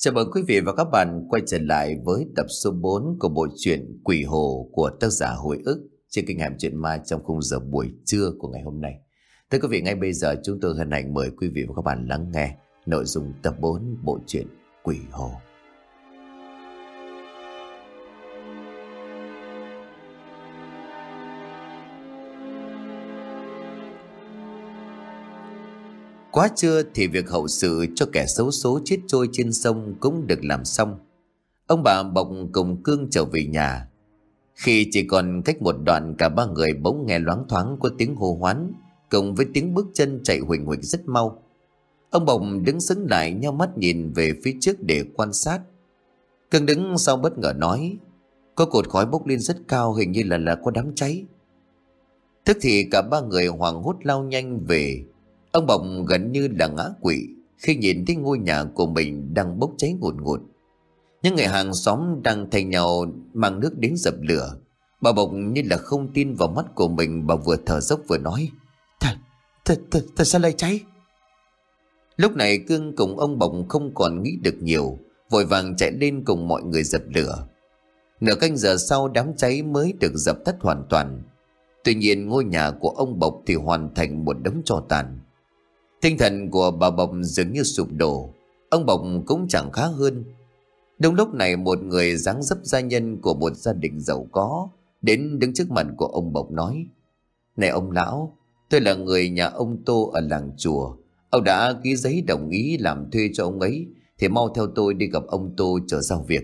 Chào mừng quý vị và các bạn quay trở lại với tập số 4 của bộ truyện Quỷ Hồ của tác giả Hồi ức trên kênh Hàm Chuyện Ma trong khung giờ buổi trưa của ngày hôm nay. Thưa quý vị, ngay bây giờ chúng tôi hân hạnh mời quý vị và các bạn lắng nghe nội dung tập 4 bộ truyện Quỷ Hồ. Quá trưa thì việc hậu sự cho kẻ xấu số chết trôi trên sông cũng được làm xong. Ông bà Bọc cùng Cương trở về nhà. Khi chỉ còn cách một đoạn, cả ba người bỗng nghe loáng thoáng có tiếng hô hoán, cùng với tiếng bước chân chạy huỳnh huỳnh rất mau. Ông Bọc đứng sững lại nhau mắt nhìn về phía trước để quan sát. Cương đứng sau bất ngờ nói, có cột khói bốc lên rất cao, hình như là là có đám cháy. Tức thì cả ba người hoảng hốt lao nhanh về Ông Bọc gần như là ngã quỵ khi nhìn thấy ngôi nhà của mình đang bốc cháy ngùn ngụt. Những người hàng xóm đang thay nhau mang nước đến dập lửa. Bà Bọc như là không tin vào mắt của mình bà vừa thở dốc vừa nói. Thật, thật, thật, thật sao lại cháy? Lúc này Cương cùng ông Bọc không còn nghĩ được nhiều, vội vàng chạy lên cùng mọi người dập lửa. Nửa canh giờ sau đám cháy mới được dập tắt hoàn toàn. Tuy nhiên ngôi nhà của ông Bọc thì hoàn thành một đống tro tàn. Tinh thần của bà Bọc dường như sụp đổ. Ông Bọc cũng chẳng khá hơn. Đúng lúc này một người dáng dấp gia nhân của một gia đình giàu có Đến đứng trước mặt của ông Bọc nói, Này ông lão, Tôi là người nhà ông Tô ở làng chùa. Ông đã ký giấy đồng ý làm thuê cho ông ấy, Thì mau theo tôi đi gặp ông Tô chờ giao việc.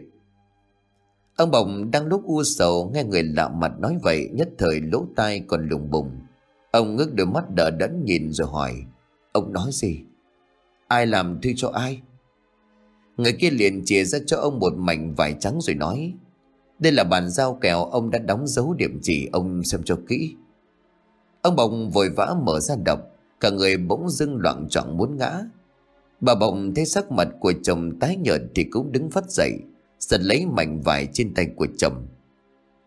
Ông Bọc đang lúc u sầu nghe người lạ mặt nói vậy, Nhất thời lỗ tai còn lùng bùng. Ông ngước đôi mắt đỡ đẫn nhìn rồi hỏi Ông nói gì? Ai làm thuê cho ai? Người kia liền chia ra cho ông một mảnh vải trắng rồi nói Đây là bàn giao kèo ông đã đóng dấu điểm chỉ ông xem cho kỹ Ông Bồng vội vã mở ra đọc Cả người bỗng dưng loạn trọng muốn ngã Bà Bồng thấy sắc mặt của chồng tái nhợt thì cũng đứng phát dậy Giật lấy mảnh vải trên tay của chồng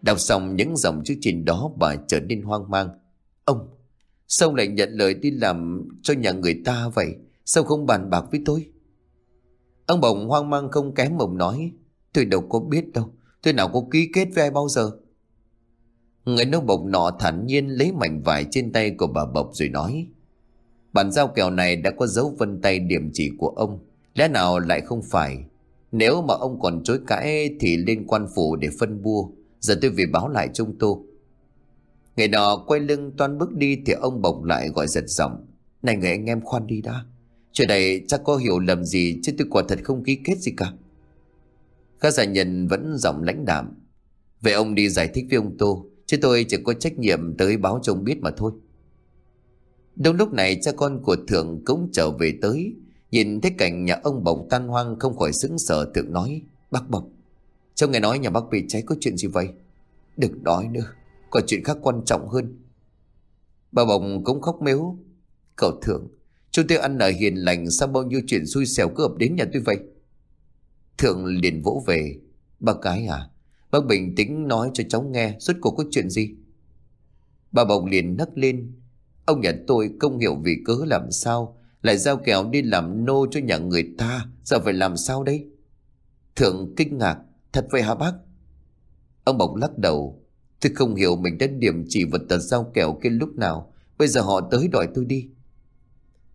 Đọc xong những dòng chữ trên đó bà trở nên hoang mang Ông, Sao lại nhận lời đi làm cho nhà người ta vậy? Sao không bàn bạc với tôi? Ông bồng hoang mang không kém mồm nói, Tôi đâu có biết đâu, Tôi nào có ký kết với ai bao giờ Người nông bộc nọ thản nhiên lấy mảnh vải trên tay của bà Bộc rồi nói Bản giao kèo này đã có dấu vân tay điểm chỉ của ông, Lẽ nào lại không phải Nếu mà ông còn chối cãi thì lên quan phủ để phân bua Giờ tôi về báo lại chúng tô Ngày nọ quay lưng toan bước đi thì ông bộc lại gọi giật giọng. Này người anh em khoan đi đã. Chuyện này chắc có hiểu lầm gì chứ tôi quả thật không ký kết gì cả. Các giả nhân vẫn giọng lãnh đạm. Vậy ông đi giải thích với ông Tô, chứ tôi chỉ có trách nhiệm tới báo cho ông biết mà thôi. Đông lúc này cha con của Thượng cũng trở về tới Nhìn thấy cảnh nhà ông bộc tan hoang không khỏi sững sờ Thượng nói, Bác bộc Cháu nghe nói nhà bác bị cháy có chuyện gì vậy Đừng đói nữa còn chuyện khác quan trọng hơn. Bà Bồng cũng khóc mếu. Cậu thượng Chúng tôi ăn ở hiền lành Sao bao nhiêu chuyện xui xẻo cứ ập đến nhà tôi vậy? Thượng liền vỗ về. Bà cái à Bác bình tĩnh nói cho cháu nghe Suốt cuộc có chuyện gì? Bà Bồng liền nấc lên. Ông nhà tôi không hiểu vì cớ làm sao Lại giao kèo đi làm nô cho nhà người ta. Giờ phải làm sao đây? Thượng kinh ngạc. Thật vậy hả bác? Ông Bồng lắc đầu. Tôi không hiểu mình đã điểm chỉ vật tờ giao kèo kia lúc nào. Bây giờ họ tới đòi tôi đi.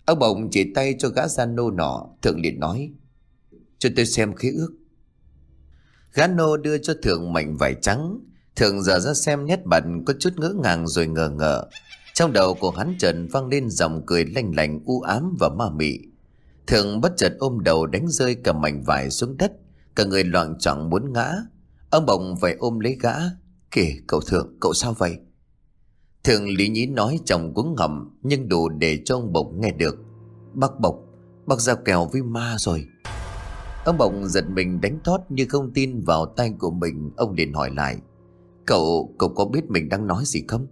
Ông bồng chỉ tay cho gã gian nô nọ, Thượng liền nói, Cho tôi xem khế ước. Gã nô đưa cho thượng mảnh vải trắng. Thượng giờ ra xem nét mặt Có chút ngỡ ngàng rồi ngờ ngờ Trong đầu của hắn trần vang lên dòng cười lanh lành u ám và ma mị. Thượng bất chợt ôm đầu đánh rơi cả mảnh vải xuống đất. Cả người loạn trọng muốn ngã. Ông bồng phải ôm lấy gã kể cậu thượng cậu sao vậy? Thượng lý nhí nói chồng cũng ngậm Nhưng đủ để cho ông Bộc nghe được. Bác Bộc Bác ra kèo với ma rồi. Ông Bộc giật mình đánh thót Như không tin vào tay của mình Ông liền hỏi lại. Cậu, cậu có biết mình đang nói gì không?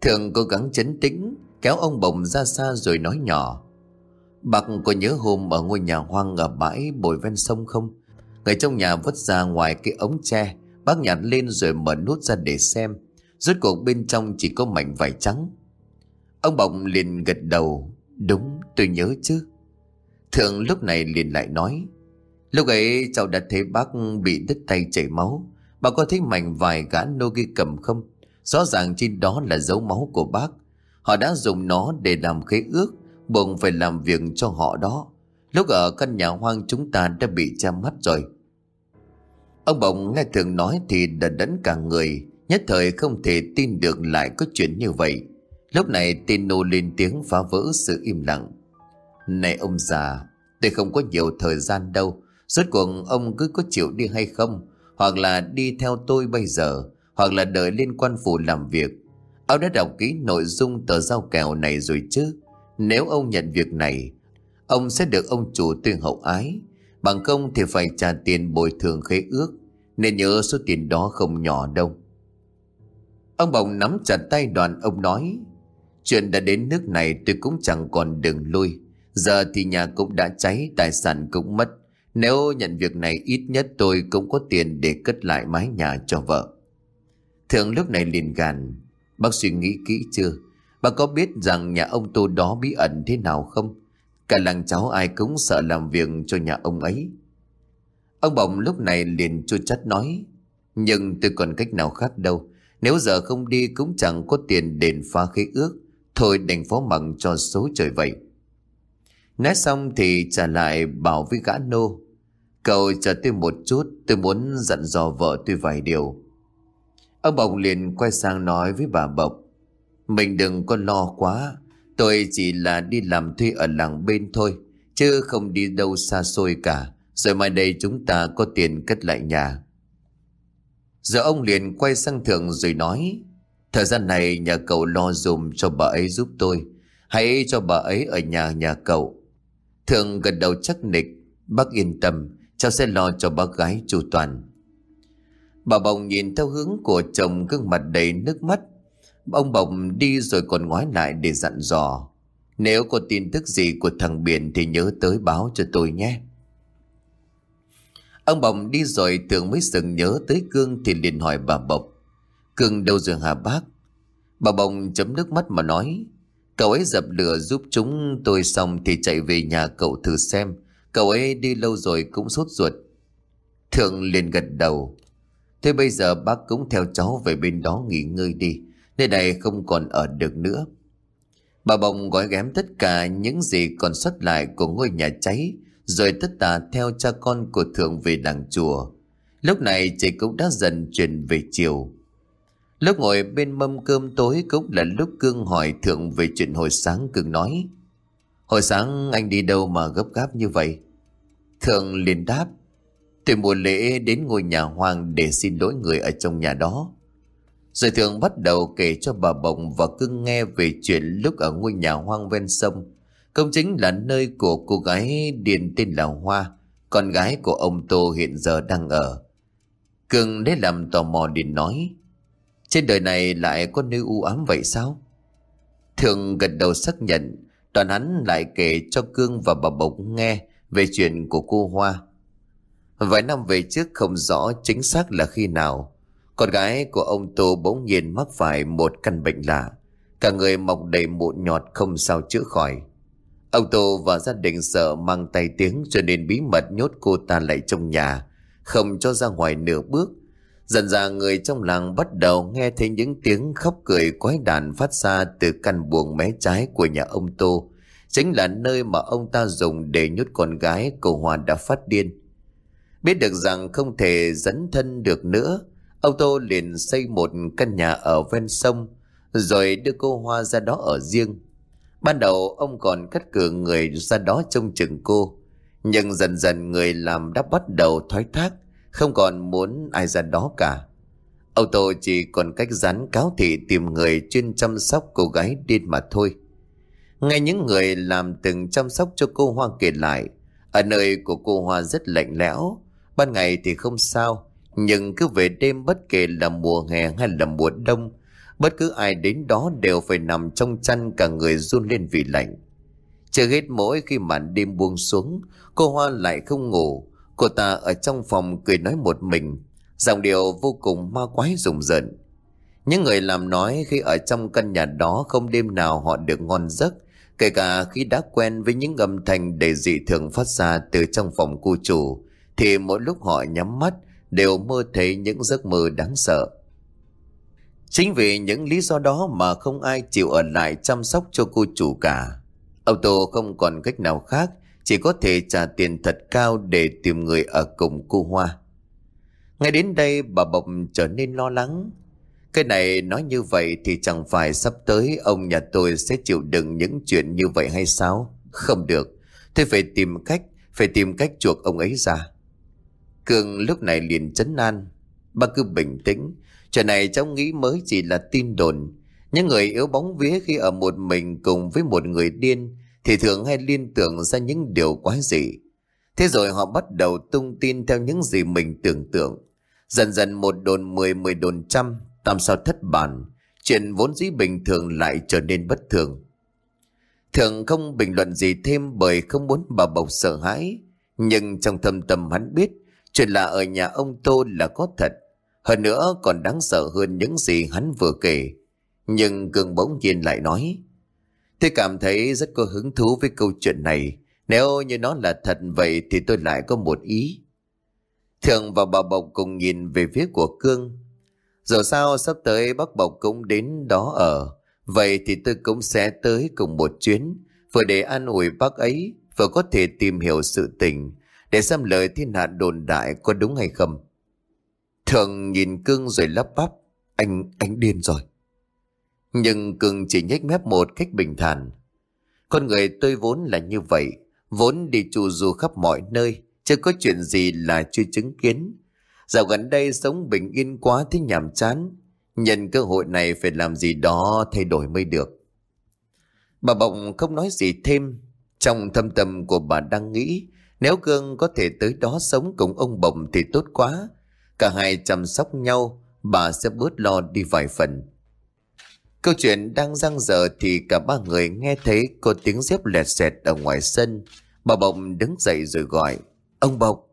Thượng cố gắng chấn tĩnh Kéo ông Bộc ra xa rồi nói nhỏ. Bác có nhớ hôm ở ngôi nhà hoang ở bãi bồi ven sông không? Người trong nhà vứt ra ngoài cái ống tre Bác nhặt lên rồi mở nút ra để xem Rốt cuộc bên trong chỉ có mảnh vải trắng Ông Bọc liền gật đầu Đúng tôi nhớ chứ Thượng lúc này liền lại nói Lúc ấy cháu đã thấy bác bị đứt tay chảy máu. Bà có thấy mảnh vải gã nô ghi cầm không? Rõ ràng trên đó là dấu máu của bác. Họ đã dùng nó để làm khế ước, buộc phải làm việc cho họ đó. Lúc ở căn nhà hoang chúng ta đã bị che mắt rồi. Ông Bồng nghe thường nói thì đần đẫn cả người, nhất thời không thể tin được lại có chuyện như vậy. Lúc này tên nô lên tiếng phá vỡ sự im lặng. Này ông già, tôi không có nhiều thời gian đâu. Rốt cuộc ông cứ có chịu đi hay không? Hoặc là đi theo tôi bây giờ, hoặc là đợi lên quan phủ làm việc. Ông đã đọc kỹ nội dung tờ giao kèo này rồi chứ? Nếu ông nhận việc này, ông sẽ được ông chủ tuyên hậu ái. Bằng không thì phải trả tiền bồi thường khế ước, nên nhớ số tiền đó không nhỏ đâu. Ông Bồng nắm chặt tay đoàn ông nói, chuyện đã đến nước này tôi cũng chẳng còn đường lui. Giờ thì nhà cũng đã cháy, tài sản cũng mất. Nếu nhận việc này ít nhất tôi cũng có tiền để cất lại mái nhà cho vợ. Thường lúc này liền gàn, bác suy nghĩ kỹ chưa? Bác có biết rằng nhà ông Tô đó bí ẩn thế nào không? Cả làng cháu ai cũng sợ làm việc cho nhà ông ấy. Ông Bồng lúc này liền chua chát nói, nhưng tôi còn cách nào khác đâu. Nếu giờ không đi cũng chẳng có tiền đền phá khế ước. Thôi đành phó mặn cho số trời vậy. Nói xong thì trả lại bảo với gã nô. Cậu chờ tôi một chút, tôi muốn dặn dò vợ tôi vài điều. Ông Bồng liền quay sang nói với bà Bộc. Mình đừng có lo quá, tôi chỉ là đi làm thuê ở làng bên thôi, chứ không đi đâu xa xôi cả. Rồi mai đây chúng ta có tiền cất lại nhà. Giờ ông liền quay sang thượng rồi nói, thời gian này nhà cậu lo dùm cho bà ấy giúp tôi. Hãy cho bà ấy ở nhà nhà cậu. Thượng gật đầu chắc nịch, bác yên tâm, cháu sẽ lo cho bác gái chu toàn. Bà Bồng nhìn theo hướng của chồng gương mặt đầy nước mắt. Ông Bồng đi rồi còn ngoái lại để dặn dò. Nếu có tin tức gì của thằng Biển thì nhớ tới báo cho tôi nhé. Ông Bồng đi rồi tưởng mới sừng nhớ tới Cương thì liền hỏi bà Bộc. Cương đâu rồi hả bác? Bà Bồng chấm nước mắt mà nói. Cậu ấy dập lửa giúp chúng tôi xong thì chạy về nhà cậu thử xem. Cậu ấy đi lâu rồi cũng sốt ruột. Thượng liền gật đầu. Thế bây giờ bác cũng theo cháu về bên đó nghỉ ngơi đi. Nơi này không còn ở được nữa. Bà Bồng gói ghém tất cả những gì còn sót lại của ngôi nhà cháy, rồi tất cả theo cha con của Thượng về làng chùa. Lúc này trời cũng đã dần chuyển về chiều. Lúc ngồi bên mâm cơm tối cũng là lúc Cương hỏi Thượng về chuyện hồi sáng, Cương nói. Hồi sáng anh đi đâu mà gấp gáp như vậy? Thượng liền đáp. Tôi mùa lễ đến ngôi nhà hoang để xin lỗi người ở trong nhà đó. Rồi thường bắt đầu kể cho bà Bồng và Cương nghe về chuyện lúc ở ngôi nhà hoang ven sông Công chính là nơi của cô gái điền tên là Hoa, con gái của ông Tô hiện giờ đang ở. Cưng lấy làm tò mò điền nói, trên đời này lại có nơi u ám vậy sao? Thường gật đầu xác nhận, đoàn hắn lại kể cho Cương và bà bồng nghe về chuyện của cô Hoa. Vài năm về trước không rõ chính xác là khi nào, con gái của ông Tô bỗng nhiên mắc phải một căn bệnh lạ. Cả người mọc đầy mụn nhọt không sao chữa khỏi. Ông Tô và gia đình sợ mang tay tiếng cho nên bí mật nhốt cô ta lại trong nhà, không cho ra ngoài nửa bước. Dần ra người trong làng bắt đầu nghe thấy những tiếng khóc cười quái đản phát ra từ căn buồng mé trái của nhà ông Tô. Chính là nơi mà ông ta dùng để nhốt con gái cầu hòa đã phát điên. Biết được rằng không thể dẫn thân được nữa, ông Tô liền xây một căn nhà ở ven sông, rồi đưa cô Hoa ra đó ở riêng. Ban đầu ông còn cắt cử người ra đó trông chừng cô. Nhưng dần dần người làm đã bắt đầu thoái thác, không còn muốn ai ra đó cả. Ông Tô chỉ còn cách dán cáo thị tìm người chuyên chăm sóc cô gái điên mà thôi. Nghe những người làm từng chăm sóc cho cô Hoa kể lại, ở nơi của cô Hoa rất lạnh lẽo, ban ngày thì không sao, nhưng cứ về đêm bất kể là mùa hè hay là mùa đông, Bất cứ ai đến đó đều phải nằm trong chăn cả người run lên vì lạnh. Chưa hết mỗi khi màn đêm buông xuống, cô Hoa lại không ngủ. Cô ta ở trong phòng cười nói một mình, giọng điệu vô cùng ma quái rùng rợn. Những người làm nói khi ở trong căn nhà đó không đêm nào họ được ngon giấc, kể cả khi đã quen với những âm thanh đầy dị thường phát ra từ trong phòng cô chủ, Thì mỗi lúc họ nhắm mắt Đều mơ thấy những giấc mơ đáng sợ Chính vì những lý do đó mà không ai chịu ở lại chăm sóc cho cô chủ cả. Ông Tô không còn cách nào khác, chỉ có thể trả tiền thật cao để tìm người ở cùng cô Hoa. Ngay đến đây bà Bộc trở nên lo lắng. Cái này nói như vậy thì chẳng phải sắp tới ông nhà tôi sẽ chịu đựng những chuyện như vậy hay sao? Không được, tôi phải tìm cách, phải tìm cách chuộc ông ấy ra. Cường lúc này liền chấn an. Bà cứ bình tĩnh, Chuyện này cháu nghĩ mới chỉ là tin đồn. Những người yếu bóng vía khi ở một mình cùng với một người điên thì thường hay liên tưởng ra những điều quái dị. Thế rồi họ bắt đầu tung tin theo những gì mình tưởng tượng. Dần dần một đồn mười, mười đồn trăm, tam sao thất bản. Chuyện vốn dĩ bình thường lại trở nên bất thường. Thường không bình luận gì thêm bởi không muốn bà Bộc sợ hãi. Nhưng trong thâm tâm hắn biết chuyện là ở nhà ông Tô là có thật. Hơn nữa còn đáng sợ hơn những gì hắn vừa kể. Nhưng Cường bỗng nhiên lại nói. Tôi cảm thấy rất có hứng thú với câu chuyện này. Nếu như nó là thật vậy thì tôi lại có một ý. Thường và bà Bộc cùng nhìn về phía của Cương. Dù sao sắp tới bác Bộc cũng đến đó ở. Vậy thì tôi cũng sẽ tới cùng một chuyến. Vừa để an ủi bác ấy, vừa có thể tìm hiểu sự tình. Để xem lời thiên hạ đồn đại có đúng hay không. Thường nhìn cưng rồi lắp bắp. Anh, anh điên rồi. Nhưng cưng chỉ nhếch mép một cách bình thản. Con người tôi vốn là như vậy. Vốn đi trù du khắp mọi nơi. Chưa có chuyện gì là chưa chứng kiến. Dạo gần đây sống bình yên quá thế nhàm chán. Nhân cơ hội này phải làm gì đó thay đổi mới được. Bà Bọng không nói gì thêm. Trong thâm tâm của bà đang nghĩ nếu gương có thể tới đó sống cùng ông Bồng thì tốt quá. Cả hai chăm sóc nhau, bà sẽ bớt lo đi vài phần. Câu chuyện đang răng dở thì cả ba người nghe thấy có tiếng dép lẹt xẹt ở ngoài sân. Bà bồng đứng dậy rồi gọi. Ông Bộc!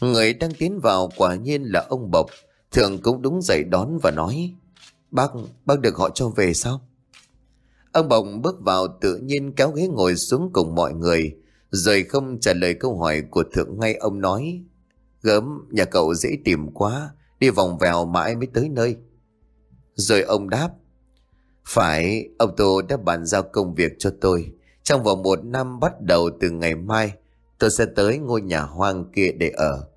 Người đang tiến vào quả nhiên là ông Bộc. Thường cũng đúng dậy đón và nói. Bác, bác được họ cho về sao? Ông bồng bước vào tự nhiên kéo ghế ngồi xuống cùng mọi người. Rồi không trả lời câu hỏi của thượng ngay ông nói. Gớm, nhà cậu dễ tìm quá, đi vòng vèo mãi mới tới nơi. Rồi ông đáp, phải, ông Tô đã bàn giao công việc cho tôi. Trong vòng một năm bắt đầu từ ngày mai, tôi sẽ tới ngôi nhà hoang kia để ở.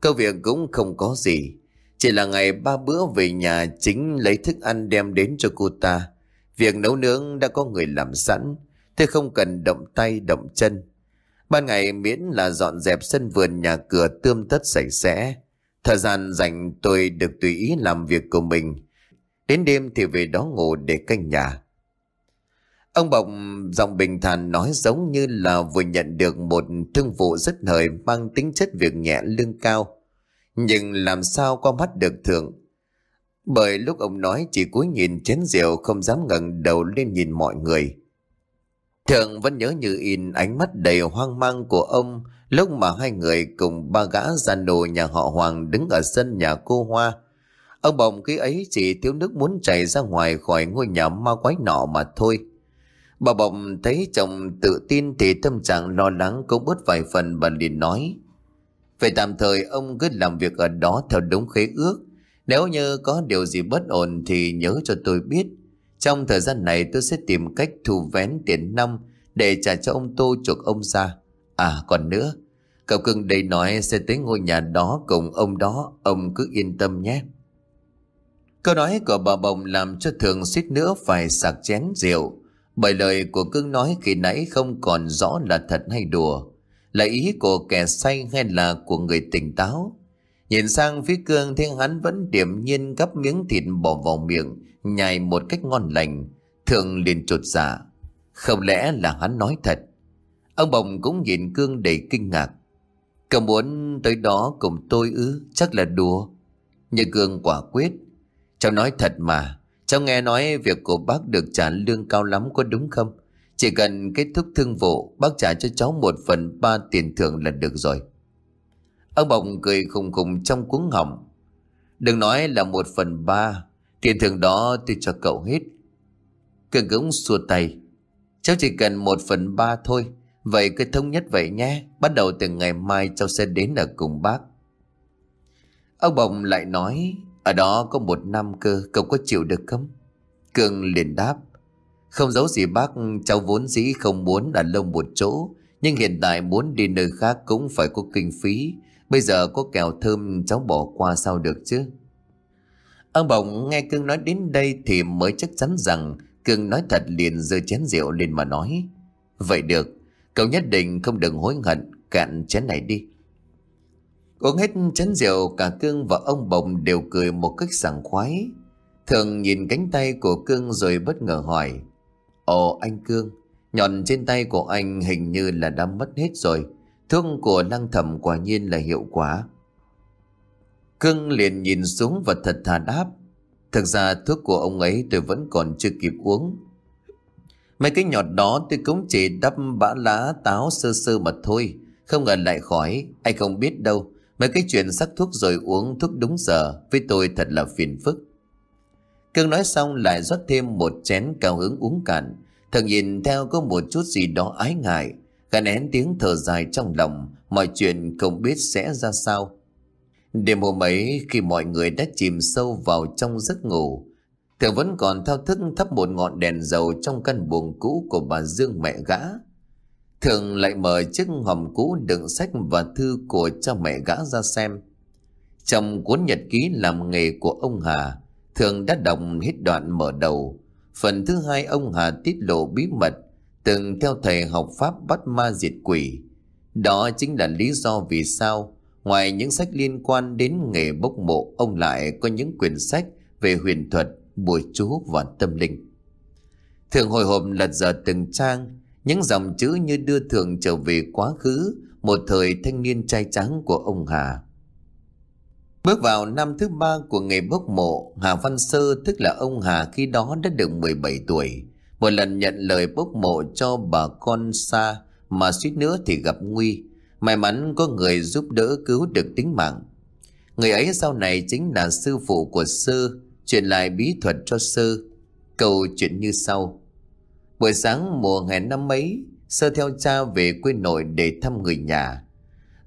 Công việc cũng không có gì. Chỉ là ngày ba bữa về nhà chính lấy thức ăn đem đến cho cô ta. Việc nấu nướng đã có người làm sẵn. Tôi không cần động tay động chân. Ban ngày miễn là dọn dẹp sân vườn, nhà cửa tươm tất sạch sẽ. Thời gian dành tôi được tùy ý làm việc của mình. Đến đêm thì về đó ngủ để canh nhà. Ông Bọc giọng bình thản nói giống như là vừa nhận được một thương vụ rất hời, mang tính chất việc nhẹ lương cao. Nhưng làm sao qua mắt được thượng? Bởi lúc ông nói, chỉ cúi nhìn chén rượu, không dám ngẩng đầu lên nhìn mọi người. Thượng vẫn nhớ như in ánh mắt đầy hoang mang của ông, lúc mà hai người cùng ba gã gian đồ nhà họ Hoàng đứng ở sân nhà cô Hoa. Ông bồng khi ấy chỉ thiếu nước muốn chảy ra ngoài khỏi ngôi nhà ma quái nọ mà thôi. Bà bồng thấy chồng tự tin thì tâm trạng lo lắng cũng bớt vài phần bà liền nói. Về tạm thời ông cứ làm việc ở đó theo đúng khế ước. Nếu như có điều gì bất ổn thì nhớ cho tôi biết. Trong thời gian này tôi sẽ tìm cách thu vén tiền năm để trả cho ông Tô chuộc ông ra. À còn nữa, cậu cưng đây nói sẽ tới ngôi nhà đó cùng ông đó, ông cứ yên tâm nhé. Câu nói của bà Bồng làm cho thường suýt nữa phải sạc chén rượu. Bởi lời của cưng nói khi nãy không còn rõ là thật hay đùa. Là ý của kẻ say hay là của người tỉnh táo. Nhìn sang phía cương thấy hắn vẫn điểm nhiên gắp miếng thịt bỏ vào miệng nhai một cách ngon lành, thường liền trột dạ. Không lẽ là hắn nói thật? Ông Bồng cũng nhìn Cương đầy kinh ngạc. Cậu muốn tới đó cùng tôi ư, chắc là đùa. Nhưng Cương quả quyết. Cháu nói thật mà, cháu nghe nói việc của bác được trả lương cao lắm có đúng không? Chỉ cần kết thúc thương vụ, bác trả cho cháu một phần ba tiền thưởng là được rồi. Ông Bồng cười khùng khùng trong cuống họng. Đừng nói là một phần ba, Tiền thưởng đó tôi cho cậu hết. Cường cũng xua tay. Cháu chỉ cần một phần ba thôi. Vậy cứ thống nhất vậy nhé Bắt đầu từ ngày mai cháu sẽ đến ở cùng bác Ông Bồng lại nói Ở đó có một năm cơ Cậu có chịu được không Cường liền đáp Không giấu gì bác Cháu vốn dĩ không muốn ở lâu một chỗ Nhưng hiện tại muốn đi nơi khác Cũng phải có kinh phí Bây giờ có kẹo thơm, cháu bỏ qua sao được chứ? Ông Bồng nghe Cương nói đến đây Thì mới chắc chắn rằng Cương nói thật liền giơ chén rượu lên mà nói, Vậy được, Cậu nhất định không đừng hối hận, Cạn chén này đi. Uống hết chén rượu, Cả Cương và ông Bồng đều cười một cách sảng khoái. Thường nhìn cánh tay của Cương rồi bất ngờ hỏi, Ồ, anh Cương, Nhọn trên tay của anh hình như là đã mất hết rồi. Thuốc của lăng thẩm quả nhiên là hiệu quả. Cưng liền nhìn xuống và thật thà đáp, Thực ra thuốc của ông ấy tôi vẫn còn chưa kịp uống. Mấy cái nhọt đó tôi cũng chỉ đắp bã lá táo sơ sơ mà thôi, Không ngờ lại khỏi, Anh không biết đâu, Mấy cái chuyện sắc thuốc rồi uống thuốc đúng giờ, Với tôi thật là phiền phức. Cưng nói xong lại rót thêm một chén cao hứng uống cạn Thường nhìn theo có một chút gì đó ái ngại. Gã nén tiếng thở dài trong lòng Mọi chuyện không biết sẽ ra sao Đêm hôm ấy khi mọi người đã chìm sâu vào trong giấc ngủ Thường vẫn còn thao thức thắp một ngọn đèn dầu trong căn buồng cũ của bà Dương mẹ gã. Thường lại mở chiếc hòm cũ đựng sách và thư của cha mẹ gã ra xem. Trong cuốn nhật ký làm nghề của ông Hà, Thường đã đọc hết đoạn mở đầu. Phần thứ hai ông Hà tiết lộ bí mật từng theo thầy học pháp bắt ma diệt quỷ. Đó chính là lý do vì sao, ngoài những sách liên quan đến nghề bốc mộ, ông lại có những quyển sách về huyền thuật bùa chú và tâm linh. Thường hồi hộp lật dở từng trang, những dòng chữ như đưa thường trở về quá khứ, một thời thanh niên trai trắng của ông Hà. Bước vào năm thứ ba của nghề bốc mộ, Hà Văn Sơ tức là ông Hà khi đó đã được 17 tuổi. Một lần nhận lời bốc mộ cho bà con xa mà suýt nữa thì gặp nguy. May mắn có người giúp đỡ cứu được tính mạng. Người ấy sau này chính là sư phụ của sư truyền lại bí thuật cho sư Câu chuyện như sau. Buổi sáng mùa hè năm ấy, Sơ theo cha về quê nội để thăm người nhà.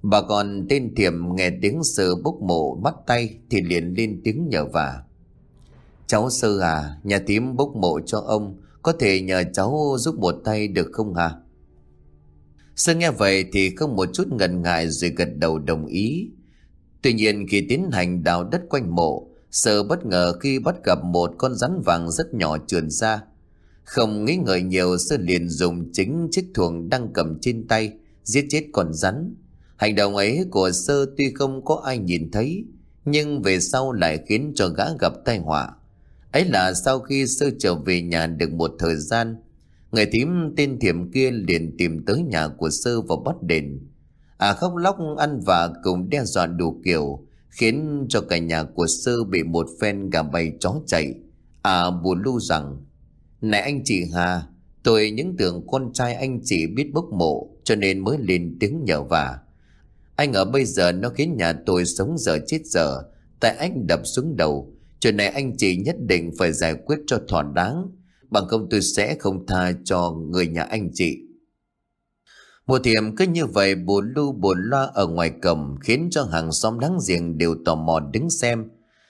Bà con tên Thiểm nghe tiếng Sơ bốc mộ bắt tay thì liền lên tiếng nhờ vả. Cháu Sơ à, nhà tím bốc mộ cho ông, có thể nhờ cháu giúp một tay được không hả? Sơ nghe vậy thì không một chút ngần ngại rồi gật đầu đồng ý. Tuy nhiên khi tiến hành đào đất quanh mộ, Sợ bất ngờ khi bắt gặp một con rắn vàng rất nhỏ trườn ra. Không nghĩ ngợi nhiều Sơ liền dùng chính chiếc thuồng đang cầm trên tay giết chết con rắn. Hành động ấy của Sơ tuy không có ai nhìn thấy nhưng về sau lại khiến cho gã gặp tai họa. Ấy là sau khi sư trở về nhà được một thời gian, Người thím tên thiểm kia liền tìm tới nhà của sư và bắt đền. À khóc lóc ăn và cùng đe dọa đủ kiểu, khiến cho cả nhà của sư bị một phen gà bay chó chạy à buồn lưu rằng, này anh chị hà, tôi những tưởng con trai anh chị biết bốc mộ, cho nên mới lên tiếng nhờ vả anh ở bây giờ nó khiến nhà tôi sống giờ chết giờ tại anh đập xuống đầu chuyện này anh chị nhất định phải giải quyết cho thỏa đáng bằng không tôi sẽ không tha cho người nhà anh chị Mùa thiểm cứ như vậy bù lu bù loa ở ngoài cầm khiến cho hàng xóm láng giềng đều tò mò đứng xem.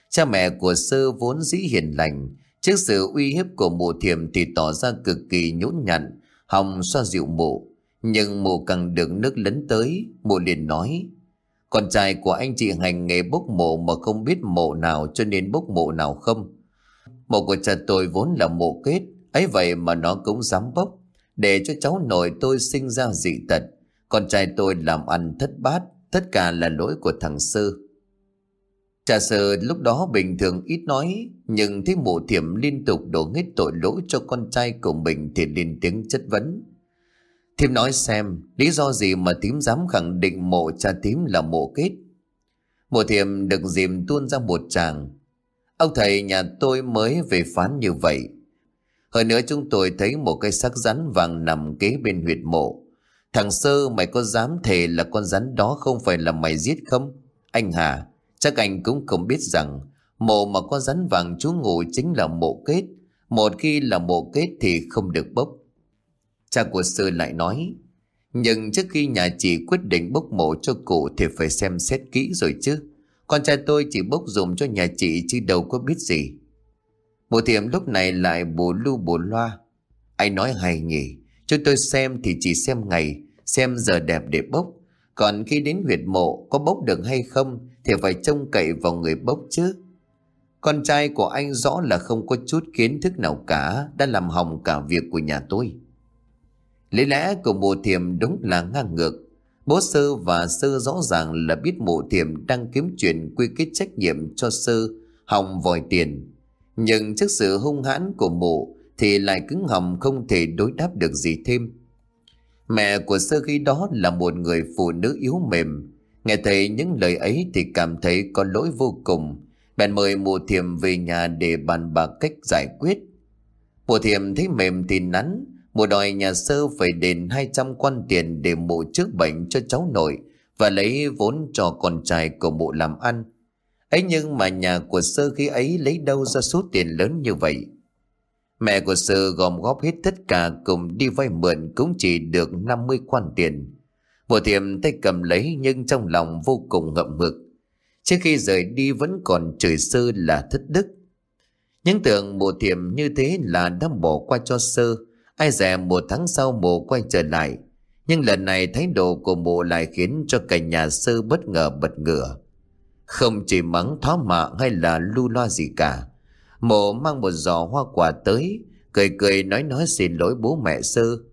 Cha mẹ của sơ vốn dĩ hiền lành, trước sự uy hiếp của mụ thiểm thì tỏ ra cực kỳ nhũn nhặn, hòng xoa dịu mụ. Nhưng mụ càng được nước lấn tới, mụ liền nói, con trai của anh chị hành nghề bốc mộ mà không biết mộ nào cho nên bốc mộ nào không. Mộ của cha tôi vốn là mộ kết, ấy vậy mà nó cũng dám bốc để cho cháu nội tôi sinh ra dị tật. Con trai tôi làm ăn thất bát, tất cả là lỗi của thằng Sơ. cha sơ lúc đó bình thường ít nói, nhưng thấy mụ thiểm liên tục đổ hết tội lỗi cho con trai của mình thì lên tiếng chất vấn. Thím nói xem, lý do gì mà thím dám khẳng định mộ cha thím là mộ kết? Mộ thiềm được dìm tuôn ra một tràng. Ông thầy nhà tôi mới về phán như vậy, hơn nữa chúng tôi thấy một cái xác rắn vàng nằm kế bên huyệt mộ. Thằng Sơ mày có dám thề là con rắn đó không phải là mày giết không? Anh Hà, chắc anh cũng không biết rằng mộ mà con rắn vàng chú ngủ chính là mộ kết. Một khi là mộ kết thì không được bốc. Cha của sư lại nói, Nhưng trước khi nhà chị quyết định bốc mộ cho cụ thì phải xem xét kỹ rồi chứ. Con trai tôi chỉ bốc dùng cho nhà chị chứ đâu có biết gì. Bộ thiểm lúc này lại bù lu bù loa. Anh nói hay nhỉ, cho tôi xem thì chỉ xem ngày, xem giờ đẹp để bốc. Còn khi đến huyệt mộ có bốc được hay không thì phải trông cậy vào người bốc chứ. Con trai của anh rõ là không có chút kiến thức nào cả, đã làm hỏng cả việc của nhà tôi. Lý lẽ của mộ thiểm đúng là ngang ngược. Bố sư và sư rõ ràng là biết mộ thiểm đang kiếm chuyện quy kết trách nhiệm cho sư hòng vòi tiền. Nhưng trước sự hung hãn của mộ thì lại cứng họng không thể đối đáp được gì thêm. Mẹ của sơ khi đó là một người phụ nữ yếu mềm. Nghe thấy những lời ấy thì cảm thấy có lỗi vô cùng. Bèn mời mụ thiềm về nhà để bàn bạc cách giải quyết. Mụ thiềm thấy mềm thì nắn, mụ đòi nhà sơ phải đền 200 quan tiền để mụ trước bệnh cho cháu nội và lấy vốn cho con trai của mụ làm ăn. ấy nhưng mà nhà của sơ khi ấy lấy đâu ra số tiền lớn như vậy? Mẹ của sơ gom góp hết tất cả cùng đi vay mượn cũng chỉ được 50 quan tiền. Mụ thiềm tay cầm lấy nhưng trong lòng vô cùng ngậm ngực. Trước khi rời đi vẫn còn chửi sơ là thất đức. Những tưởng bộ thiềm như thế là đã bỏ qua cho sơ. Ai dè một tháng sau mộ quay trở lại. Nhưng lần này thái độ của mộ lại khiến cho cả nhà sư bất ngờ bật ngửa. Không chỉ mắng thó mạ hay là lu loa gì cả. Mộ mang một giỏ hoa quả tới, cười cười nói nói xin lỗi bố mẹ sư,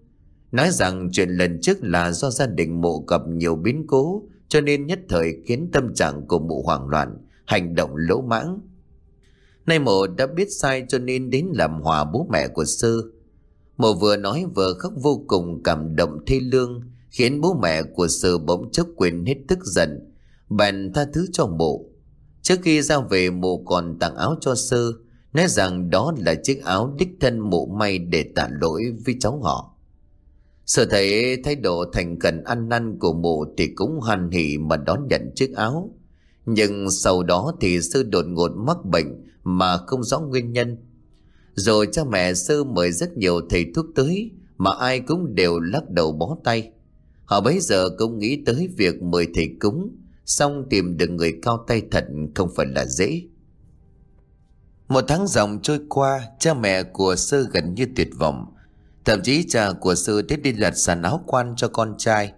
Nói rằng chuyện lần trước là do gia đình mộ gặp nhiều biến cố cho nên nhất thời khiến tâm trạng của mụ hoảng loạn, hành động lỗ mãng. Nay mộ đã biết sai cho nên đến làm hòa bố mẹ của sư. Mộ vừa nói vừa khóc vô cùng cảm động thê lương, khiến bố mẹ của sơ bỗng chốc quên hết tức giận, bèn tha thứ cho mộ. Trước khi ra về mộ còn tặng áo cho sơ, nói rằng đó là chiếc áo đích thân mộ may để tạ lỗi với cháu họ. Sở thấy thái độ thành cần ăn năn của mộ thì cũng hoàn hỉ mà đón nhận chiếc áo. Nhưng sau đó thì sư đột ngột mắc bệnh mà không rõ nguyên nhân. Rồi cha mẹ sư mời rất nhiều thầy thuốc tới mà ai cũng đều lắc đầu bó tay. Họ bấy giờ cũng nghĩ tới việc mời thầy cúng xong tìm được người cao tay thật không phải là dễ. Một tháng dòng trôi qua, cha mẹ của sơ gần như tuyệt vọng Thậm chí cha của sư tiếp đi lật sàn áo quan cho con trai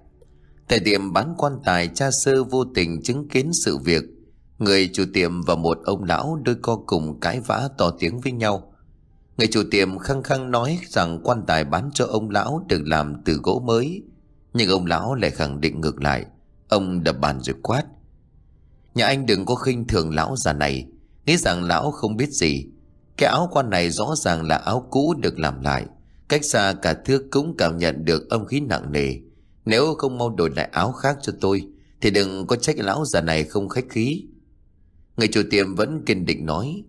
Tại tiệm bán quan tài cha sơ vô tình chứng kiến sự việc Người chủ tiệm và một ông lão đôi co cùng cãi vã to tiếng với nhau Người chủ tiệm khăng khăng nói rằng quan tài bán cho ông lão được làm từ gỗ mới, Nhưng ông lão lại khẳng định ngược lại. Ông đập bàn rồi quát. Nhà anh đừng có khinh thường lão già này. Nghĩ rằng lão không biết gì. Cái áo quan này rõ ràng là áo cũ được làm lại. Cách xa cả thước cũng cảm nhận được âm khí nặng nề. Nếu không mau đổi lại áo khác cho tôi, Thì đừng có trách lão già này không khách khí. Người chủ tiệm vẫn kiên định nói.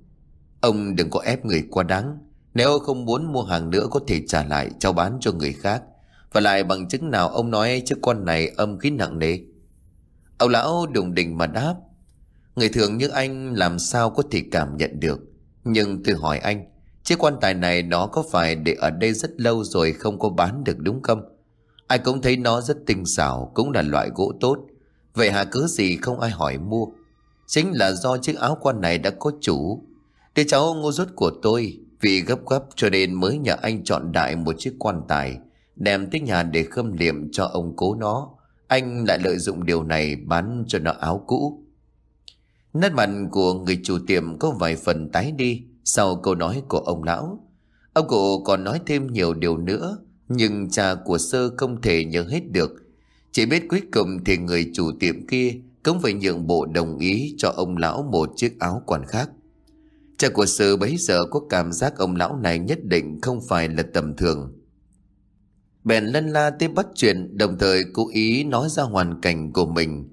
Ông đừng có ép người quá đáng. Nếu không muốn mua hàng nữa có thể trả lại Cháu bán cho người khác Và lại bằng chứng nào ông nói chiếc con này âm khí nặng nề Ông lão đùng đình mà đáp Người thường như anh làm sao có thể cảm nhận được Nhưng tôi hỏi anh Chiếc quan tài này nó có phải để ở đây rất lâu rồi không có bán được đúng không? Ai cũng thấy nó rất tinh xảo, cũng là loại gỗ tốt. Vậy hà cứ gì không ai hỏi mua? Chính là do chiếc áo quan này đã có chủ. Đứa cháu ngô rốt của tôi, vì gấp gấp cho nên mới nhờ anh chọn đại một chiếc quan tài, đem tới nhà để khâm liệm cho ông cố nó. Anh lại lợi dụng điều này bán cho nó áo cũ. Nét mặt của người chủ tiệm có vài phần tái đi, sau câu nói của ông lão Ông cụ còn nói thêm nhiều điều nữa Nhưng cha của sơ không thể nhớ hết được Chỉ biết cuối cùng thì người chủ tiệm kia Cũng phải nhượng bộ đồng ý cho ông lão một chiếc áo quần khác Cha của sơ bấy giờ có cảm giác ông lão này nhất định không phải là tầm thường Bèn lân la tới bắt chuyện Đồng thời cố ý nói ra hoàn cảnh của mình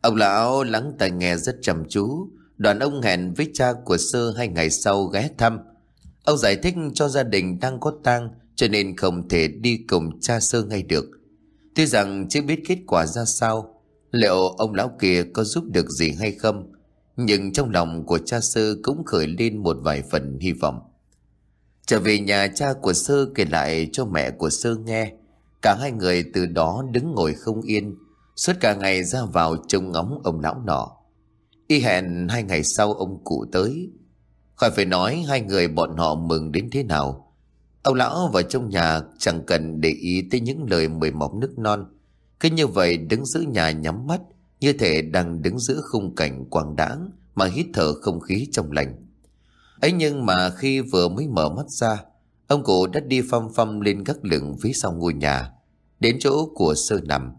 Ông lão lắng tai nghe rất chăm chú Đoàn ông hẹn với cha của Sơ hai ngày sau ghé thăm. Ông giải thích cho gia đình đang có tang cho nên không thể đi cùng cha Sơ ngay được. Tuy rằng chưa biết kết quả ra sao, liệu ông lão kia có giúp được gì hay không, nhưng trong lòng của cha Sơ cũng khởi lên một vài phần hy vọng. Trở về nhà cha của Sơ kể lại cho mẹ của Sơ nghe, Cả hai người từ đó đứng ngồi không yên Suốt cả ngày ra vào trông ngóng ông lão nọ. Y hẹn hai ngày sau ông cụ tới. Khỏi phải nói hai người bọn họ mừng đến thế nào. Ông lão vào trong nhà chẳng cần để ý tới những lời mời mọc nước non. Cứ như vậy đứng giữ nhà nhắm mắt như thể đang đứng giữa khung cảnh quang đãng Mà hít thở không khí trong lành. Ấy nhưng mà khi vừa mới mở mắt ra, Ông cụ đã đi phăm phăm lên gác lửng phía sau ngôi nhà, Đến chỗ của sơ nằm.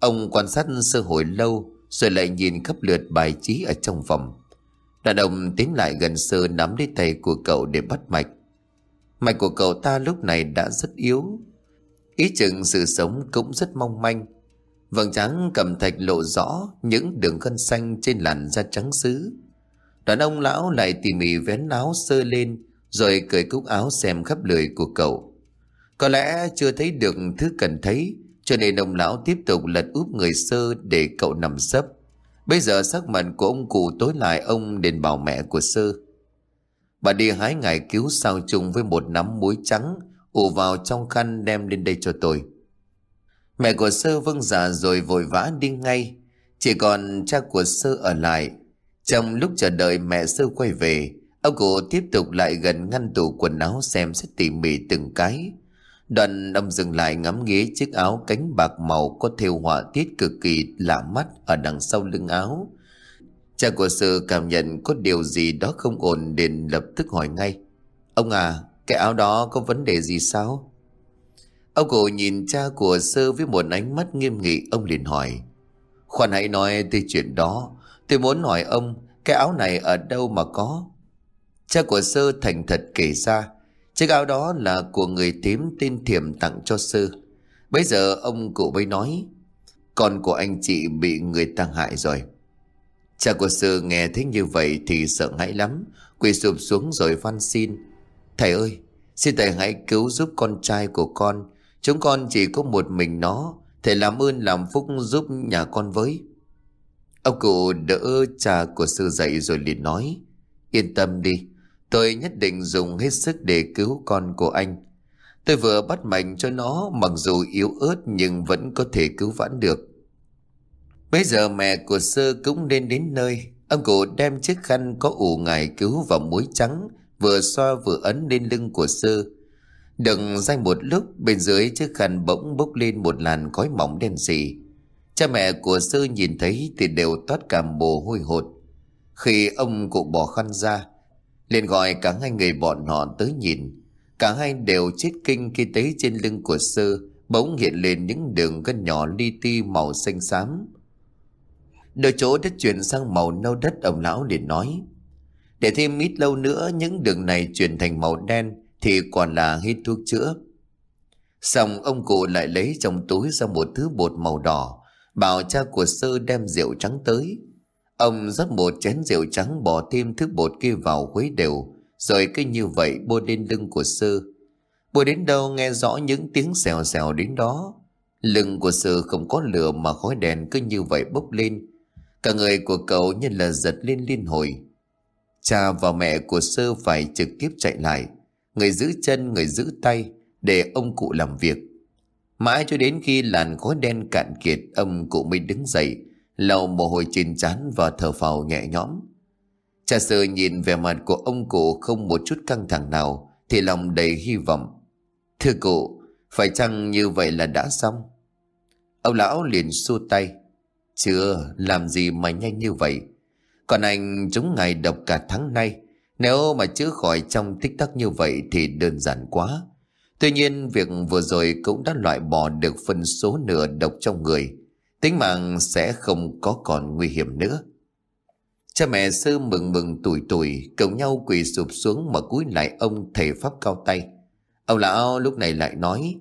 Ông quan sát sơ hồi lâu, Rồi lại nhìn khắp lượt bài trí ở trong phòng. Đàn ông tiến lại gần sơ nắm lấy tay của cậu để bắt mạch. Mạch của cậu ta lúc này đã rất yếu. Ý chừng sự sống cũng rất mong manh. Vầng trắng cầm thạch lộ rõ Những đường gân xanh trên làn da trắng xứ Đàn ông lão lại tỉ mỉ vén áo sơ lên, Rồi cởi cúc áo xem khắp lưỡi của cậu. Có lẽ chưa thấy được thứ cần thấy, Cho nên ông lão tiếp tục lật úp người sơ để cậu nằm sấp. Bây giờ sắc mặt của ông cụ tối lại ông đền bảo mẹ của sơ. Bà đi hái ngải cứu sao chung với một nắm muối trắng ủ vào trong khăn đem lên đây cho tôi. Mẹ của sơ vâng dạ rồi vội vã đi ngay. Chỉ còn cha của sơ ở lại. Trong lúc chờ đợi mẹ sơ quay về, ông cụ tiếp tục lại gần ngăn tủ quần áo xem xét tỉ mỉ từng cái. Đoạn ông dừng lại ngắm nghía chiếc áo cánh bạc màu có thêu họa tiết cực kỳ lạ mắt ở đằng sau lưng áo. Cha của sư cảm nhận có điều gì đó không ổn nên lập tức hỏi ngay. Ông à, cái áo đó có vấn đề gì sao? Ông cụ nhìn cha của sơ với một ánh mắt nghiêm nghị ông liền hỏi. Khoan hãy nói tới chuyện đó. Tôi muốn hỏi ông cái áo này ở đâu mà có? Cha của sơ thành thật kể ra. Chiếc áo đó là của người tím tên Thiểm tặng cho sơ. Bây giờ ông cụ mới nói. Con của anh chị bị người ta hại rồi. Cha của sư nghe thấy như vậy thì sợ hãi lắm, quỳ sụp xuống rồi van xin. Thầy ơi, xin thầy hãy cứu giúp con trai của con. Chúng con chỉ có một mình nó, thầy làm ơn làm phúc giúp nhà con với. Ông cụ đỡ cha của sư dậy rồi liền nói, yên tâm đi, tôi nhất định dùng hết sức để cứu con của anh. Tôi vừa bắt mạnh cho nó mặc dù yếu ớt nhưng vẫn có thể cứu vãn được. Bây giờ mẹ của sư cũng nên đến nơi Ông cụ đem chiếc khăn có ủ ngải cứu vào muối trắng Vừa xoa vừa ấn lên lưng của sư Đừng danh một lúc, Bên dưới chiếc khăn bỗng bốc lên một làn khói mỏng đen xì. Cha mẹ của sư nhìn thấy Thì đều toát cả mồ hôi hột. Khi ông cụ bỏ khăn ra, liền gọi cả hai người bọn họ tới nhìn. Cả hai đều chết kinh khi thấy trên lưng của sư Bỗng hiện lên những đường gân nhỏ li ti màu xanh xám. Đôi chỗ đất chuyển sang màu nâu đất ông lão liền nói. Để thêm ít lâu nữa, những đường này chuyển thành màu đen thì còn là hít thuốc chữa. Xong ông cụ lại lấy trong túi ra một thứ bột màu đỏ, bảo cha của sơ đem rượu trắng tới. Ông rót một chén rượu trắng bỏ thêm thứ bột kia vào khuấy đều, rồi cứ như vậy bôi lên lưng của sơ. Bôi đến đâu nghe rõ những tiếng xèo xèo đến đó. Lưng của sơ không có lửa mà khói đèn cứ như vậy bốc lên, Cả người của cậu như là giật lên liên hồi. Cha và mẹ của sơ phải trực tiếp chạy lại. Người giữ chân, người giữ tay để ông cụ làm việc. Mãi cho đến khi làn khói đen cạn kiệt, ông cụ mới đứng dậy, lau mồ hôi trên trán và thở phào nhẹ nhõm. Cha sơ nhìn vẻ mặt của ông cụ không một chút căng thẳng nào, thì lòng đầy hy vọng. Thưa cụ, phải chăng như vậy là đã xong? Ông lão liền xua tay. Chưa, làm gì mà nhanh như vậy. Còn anh chúng ngài độc cả tháng nay. Nếu mà chữa khỏi trong tích tắc như vậy thì đơn giản quá. Tuy nhiên, việc vừa rồi cũng đã loại bỏ được phần số nửa độc trong người. Tính mạng sẽ không có còn nguy hiểm nữa. Cha mẹ sư mừng mừng tuổi tuổi cầu nhau quỳ sụp xuống mà cúi lại ông thầy pháp cao tay. Ông lão lúc này lại nói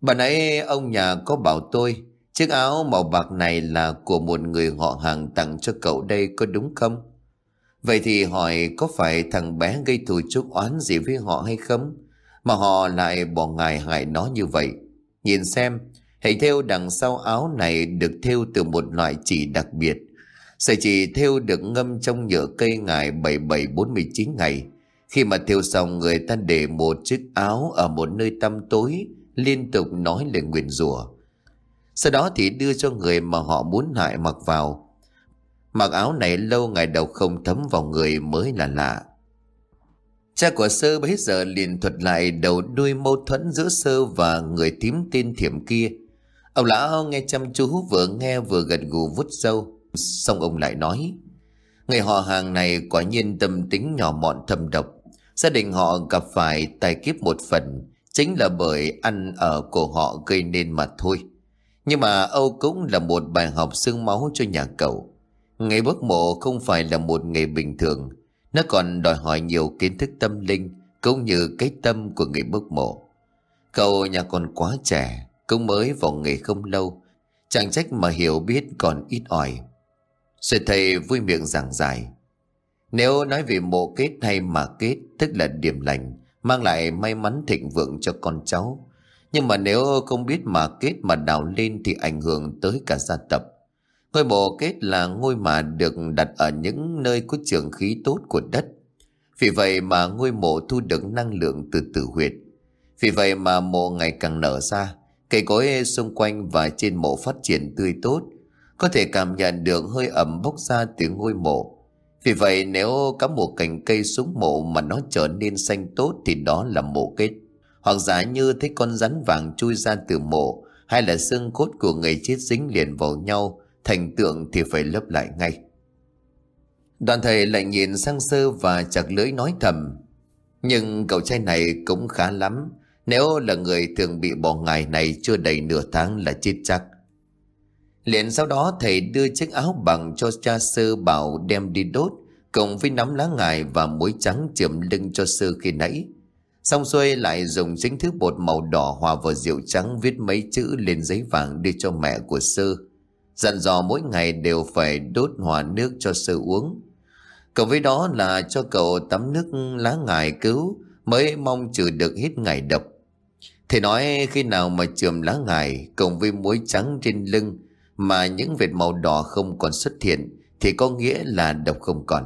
Bà nãy ông nhà có bảo tôi, Chiếc áo màu bạc này là của một người họ hàng tặng cho cậu đây có đúng không? Vậy thì hỏi có phải thằng bé gây thù chuốc oán gì với họ hay không? Mà họ lại bỏ ngài hại nó như vậy. Nhìn xem, hệ theo đằng sau áo này được thêu từ một loại chỉ đặc biệt. Sợi chỉ thêu được ngâm trong nhựa cây ngài 7749 ngày. Khi mà thêu xong người ta để một chiếc áo ở một nơi tăm tối liên tục nói lời nguyền rủa. Sau đó thì đưa cho người mà họ muốn hại mặc vào. Mặc áo này lâu ngày đầu không thấm vào người mới là lạ. Cha của Sơ bấy giờ liền thuật lại đầu đuôi mâu thuẫn giữa Sơ và người tím tên thiểm kia. Ông lão nghe chăm chú vừa nghe vừa gật gù vút sâu. Xong ông lại nói. Người họ hàng này quả nhiên tâm tính nhỏ mọn thâm độc. Gia đình họ gặp phải tài kiếp một phần, chính là bởi ăn ở của họ gây nên mà thôi. Nhưng mà Âu cũng là một bài học xương máu cho nhà cậu. Nghề bốc mộ không phải là một nghề bình thường. Nó còn đòi hỏi nhiều kiến thức tâm linh cũng như cái tâm của người bốc mộ. Cậu nhà còn quá trẻ, cũng mới vào nghề không lâu. Chẳng trách mà hiểu biết còn ít ỏi. sư thầy vui miệng giảng giải. Nếu nói về mộ kết hay mà kết tức là điểm lành, mang lại may mắn thịnh vượng cho con cháu. Nhưng mà nếu không biết mà kết mà đào lên thì ảnh hưởng tới cả gia tộc. Ngôi mộ kết là ngôi mà được đặt ở những nơi có trường khí tốt của đất. Vì vậy mà ngôi mộ thu được năng lượng từ tử huyệt. Vì vậy mà mộ ngày càng nở ra, cây cối xung quanh và trên mộ phát triển tươi tốt, có thể cảm nhận được hơi ẩm bốc ra từ ngôi mộ. Vì vậy nếu cắm một cành cây xuống mộ mà nó trở nên xanh tốt thì đó là mộ kết. Hoặc giả như thấy con rắn vàng chui ra từ mộ hay là xương cốt của người chết dính liền vào nhau thành tượng thì phải lấp lại ngay. Đoàn thầy lại nhìn sang sơ và chặt lưỡi nói thầm. Nhưng cậu trai này cũng khá lắm. Nếu là người thường bị bỏ ngày này chưa đầy nửa tháng là chết chắc. Liền sau đó thầy đưa chiếc áo bằng cho cha sơ bảo đem đi đốt cộng với nắm lá ngải và muối trắng chườm lưng cho sơ khi nãy. Xong xuôi lại dùng chính thứ bột màu đỏ hòa vào rượu trắng viết mấy chữ lên giấy vàng đưa cho mẹ của sơ. Dặn dò mỗi ngày đều phải đốt hòa nước cho sư uống. Cộng với đó là cho cậu tắm nước lá ngải cứu mới mong trừ được hết ngày độc. Thầy nói khi nào mà trường lá ngải cộng với muối trắng trên lưng mà những vệt màu đỏ không còn xuất hiện thì có nghĩa là độc không còn.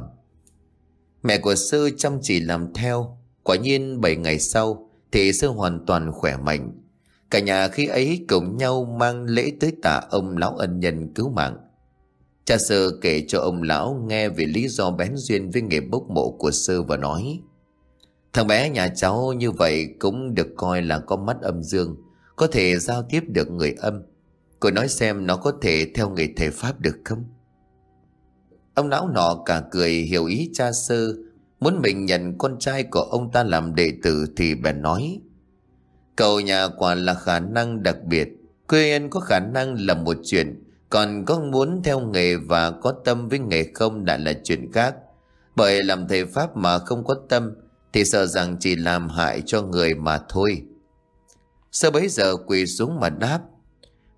Mẹ của Sư chăm chỉ làm theo, quả nhiên 7 ngày sau thì Sư hoàn toàn khỏe mạnh. Cả nhà khi ấy cùng nhau mang lễ tới tạ ông lão ân nhân cứu mạng. Cha Sơ kể cho ông lão nghe về lý do bén duyên với nghề bốc mộ của Sơ và nói Thằng bé nhà cháu như vậy cũng được coi là có mắt âm dương, có thể giao tiếp được người âm. Cô nói xem nó có thể theo nghề thể pháp được không? Ông lão nọ cả cười hiểu ý cha sơ, muốn mình nhận con trai của ông ta làm đệ tử thì bèn nói. Cậu nhà quả là khả năng đặc biệt, quê anh có khả năng là một chuyện, còn có muốn theo nghề và có tâm với nghề không đã là chuyện khác. Bởi làm thầy Pháp mà không có tâm thì sợ rằng chỉ làm hại cho người mà thôi. Sơ bấy giờ quỳ xuống mà đáp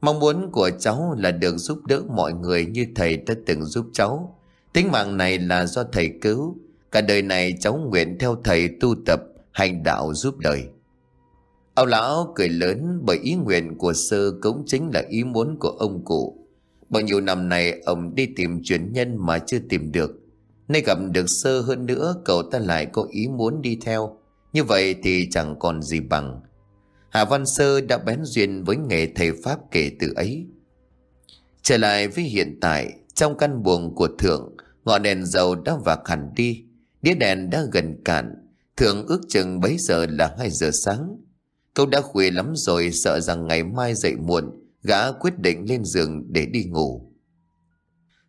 Mong muốn của cháu là được giúp đỡ mọi người như thầy đã từng giúp cháu. Tính mạng này là do thầy cứu. Cả đời này cháu nguyện theo thầy tu tập, hành đạo giúp đời. Ông lão cười lớn bởi ý nguyện của sơ cũng chính là ý muốn của ông cụ. Bao nhiêu năm nay ông đi tìm truyền nhân mà chưa tìm được. Nay gặp được sơ hơn nữa cậu ta lại có ý muốn đi theo. Như vậy thì chẳng còn gì bằng. Hà Văn Sơ đã bén duyên với nghề thầy Pháp kể từ ấy. Trở lại với hiện tại, trong căn buồng của Thượng, ngọn đèn dầu đã vạc hẳn đi, đĩa đèn đã gần cạn, Thượng ước chừng bấy giờ là 2 giờ sáng câu đã khuya lắm rồi sợ rằng ngày mai dậy muộn, gã quyết định lên giường để đi ngủ.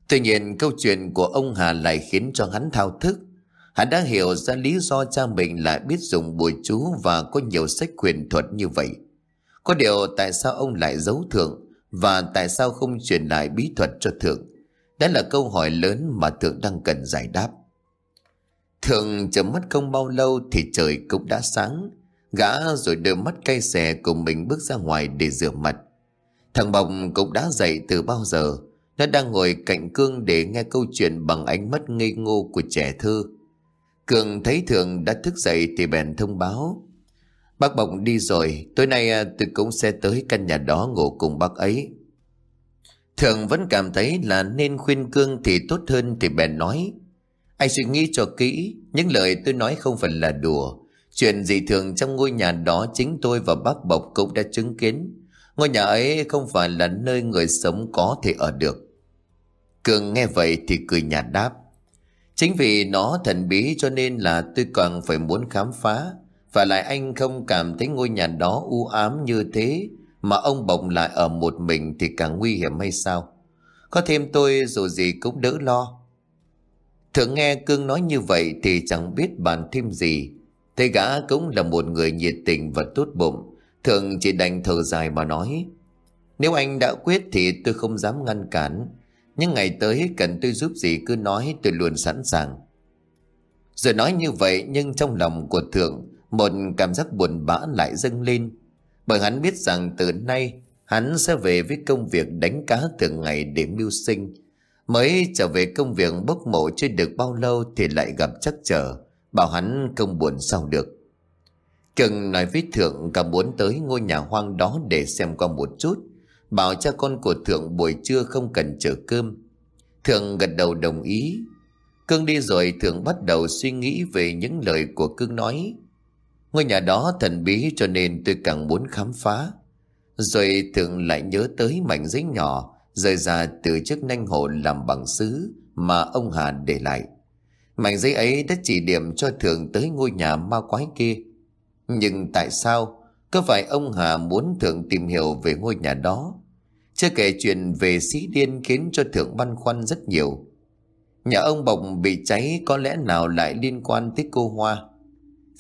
Tuy nhiên câu chuyện của ông Hà lại khiến cho hắn thao thức Hắn đã hiểu ra lý do cha mình lại biết dùng bùa chú và có nhiều sách quyền thuật như vậy. Có điều tại sao ông lại giấu thượng và tại sao không truyền lại bí thuật cho thượng? Đó là câu hỏi lớn mà thượng đang cần giải đáp. Thượng chấm mắt không bao lâu thì trời cũng đã sáng. Gã rồi đưa mắt cay xè cùng mình bước ra ngoài để rửa mặt. Thằng bồng cũng đã dậy từ bao giờ. Nó đang ngồi cạnh cương để nghe câu chuyện bằng ánh mắt ngây ngô của trẻ thơ. Cường thấy Thường đã thức dậy thì bèn thông báo. Bác bồng đi rồi, tối nay à, tôi cũng sẽ tới căn nhà đó ngủ cùng bác ấy. Thường vẫn cảm thấy là nên khuyên Cương thì tốt hơn thì bèn nói. Anh suy nghĩ cho kỹ, những lời tôi nói không phải là đùa. Chuyện dị thường trong ngôi nhà đó chính tôi và bác Bộc cũng đã chứng kiến. Ngôi nhà ấy không phải là nơi người sống có thể ở được. Cường nghe vậy thì cười nhạt đáp. Chính vì nó thần bí cho nên là tôi càng phải muốn khám phá. Và lại anh không cảm thấy ngôi nhà đó u ám như thế, mà ông Bộc lại ở một mình thì càng nguy hiểm hay sao? Có thêm tôi dù gì cũng đỡ lo. Thượng nghe Cương nói như vậy thì chẳng biết bàn thêm gì. Thế gã cũng là một người nhiệt tình và tốt bụng. Thượng chỉ đành thở dài mà nói. Nếu anh đã quyết thì tôi không dám ngăn cản. Nhưng ngày tới cần tôi giúp gì cứ nói tôi luôn sẵn sàng. Rồi nói như vậy nhưng trong lòng của Thượng một cảm giác buồn bã lại dâng lên. Bởi hắn biết rằng từ nay hắn sẽ về với công việc đánh cá thường ngày để mưu sinh. Mới trở về công việc bốc mộ chưa được bao lâu thì lại gặp chắc trở, bảo hắn không buồn sao được. Cường nói với Thượng cả muốn tới ngôi nhà hoang đó để xem qua một chút, bảo cha con của Thượng buổi trưa không cần chở cơm. Thượng gật đầu đồng ý. Cương đi rồi Thượng bắt đầu suy nghĩ về những lời của Cương nói. Ngôi nhà đó thần bí cho nên tôi càng muốn khám phá. Rồi Thượng lại nhớ tới mảnh giấy nhỏ rời ra từ chiếc nanh hộ làm bằng sứ mà ông Hà để lại. Mảnh giấy ấy đã chỉ điểm cho Thượng tới ngôi nhà ma quái kia. Nhưng tại sao? Có phải ông Hà muốn Thượng tìm hiểu về ngôi nhà đó? Chưa kể chuyện về sĩ điên khiến cho Thượng băn khoăn rất nhiều. Nhà ông Bọc bị cháy có lẽ nào lại liên quan tới cô Hoa?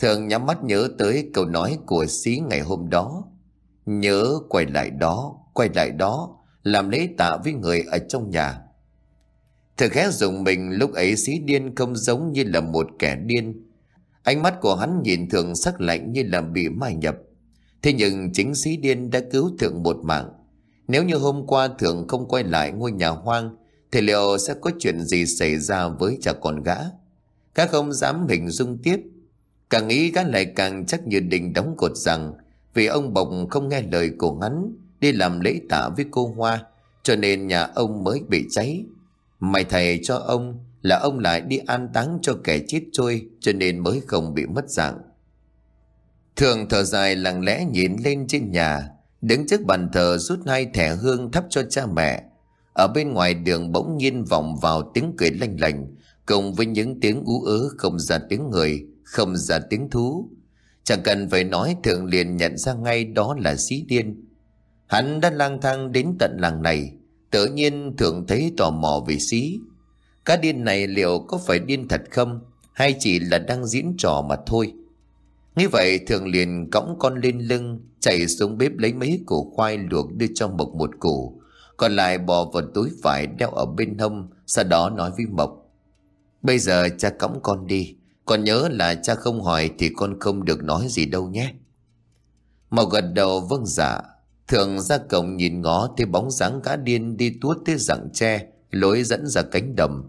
Thượng nhắm mắt nhớ tới câu nói của sĩ ngày hôm đó. Nhớ quay lại đó, quay lại đó, làm lễ tạ với người ở trong nhà. Thực khẽ dùng mình lúc ấy sĩ điên không giống như là một kẻ điên. Ánh mắt của hắn nhìn thường sắc lạnh như là bị mai nhập. Thế nhưng chính sĩ điên đã cứu thượng một mạng. Nếu như hôm qua thượng không quay lại ngôi nhà hoang, thì liệu sẽ có chuyện gì xảy ra với cha con gã? Gã không dám hình dung tiếp. Càng nghĩ gã lại càng chắc như định đóng cột rằng vì ông Bộc không nghe lời của hắn đi làm lễ tạ với cô Hoa, cho nên nhà ông mới bị cháy mày thầy cho ông là ông lại đi an táng cho kẻ chết trôi cho nên mới không bị mất dạng. Thường thở dài lặng lẽ nhìn lên trên nhà, đứng trước bàn thờ rút hai thẻ hương thắp cho cha mẹ. Ở bên ngoài đường bỗng nhiên vọng vào tiếng cười lanh lành, cùng với những tiếng ú ớ không ra tiếng người, không ra tiếng thú. Chẳng cần phải nói thượng liền nhận ra ngay đó là xí điên. Hắn đã lang thang đến tận làng này, tự nhiên thường thấy tò mò về xí. Cá điên này liệu có phải điên thật không, hay chỉ là đang diễn trò mà thôi. Như vậy thường liền cõng con lên lưng, chạy xuống bếp lấy mấy củ khoai luộc đưa cho Mộc một củ, còn lại bỏ vào túi vải đeo ở bên hông, sau đó nói với Mộc. Bây giờ cha cõng con đi, còn nhớ là cha không hỏi thì con không được nói gì đâu nhé. Mộc gật đầu vâng dạ, Thường ra cổng nhìn ngó thấy bóng dáng cá điên đi tuốt tới rặng tre, lối dẫn ra cánh đầm.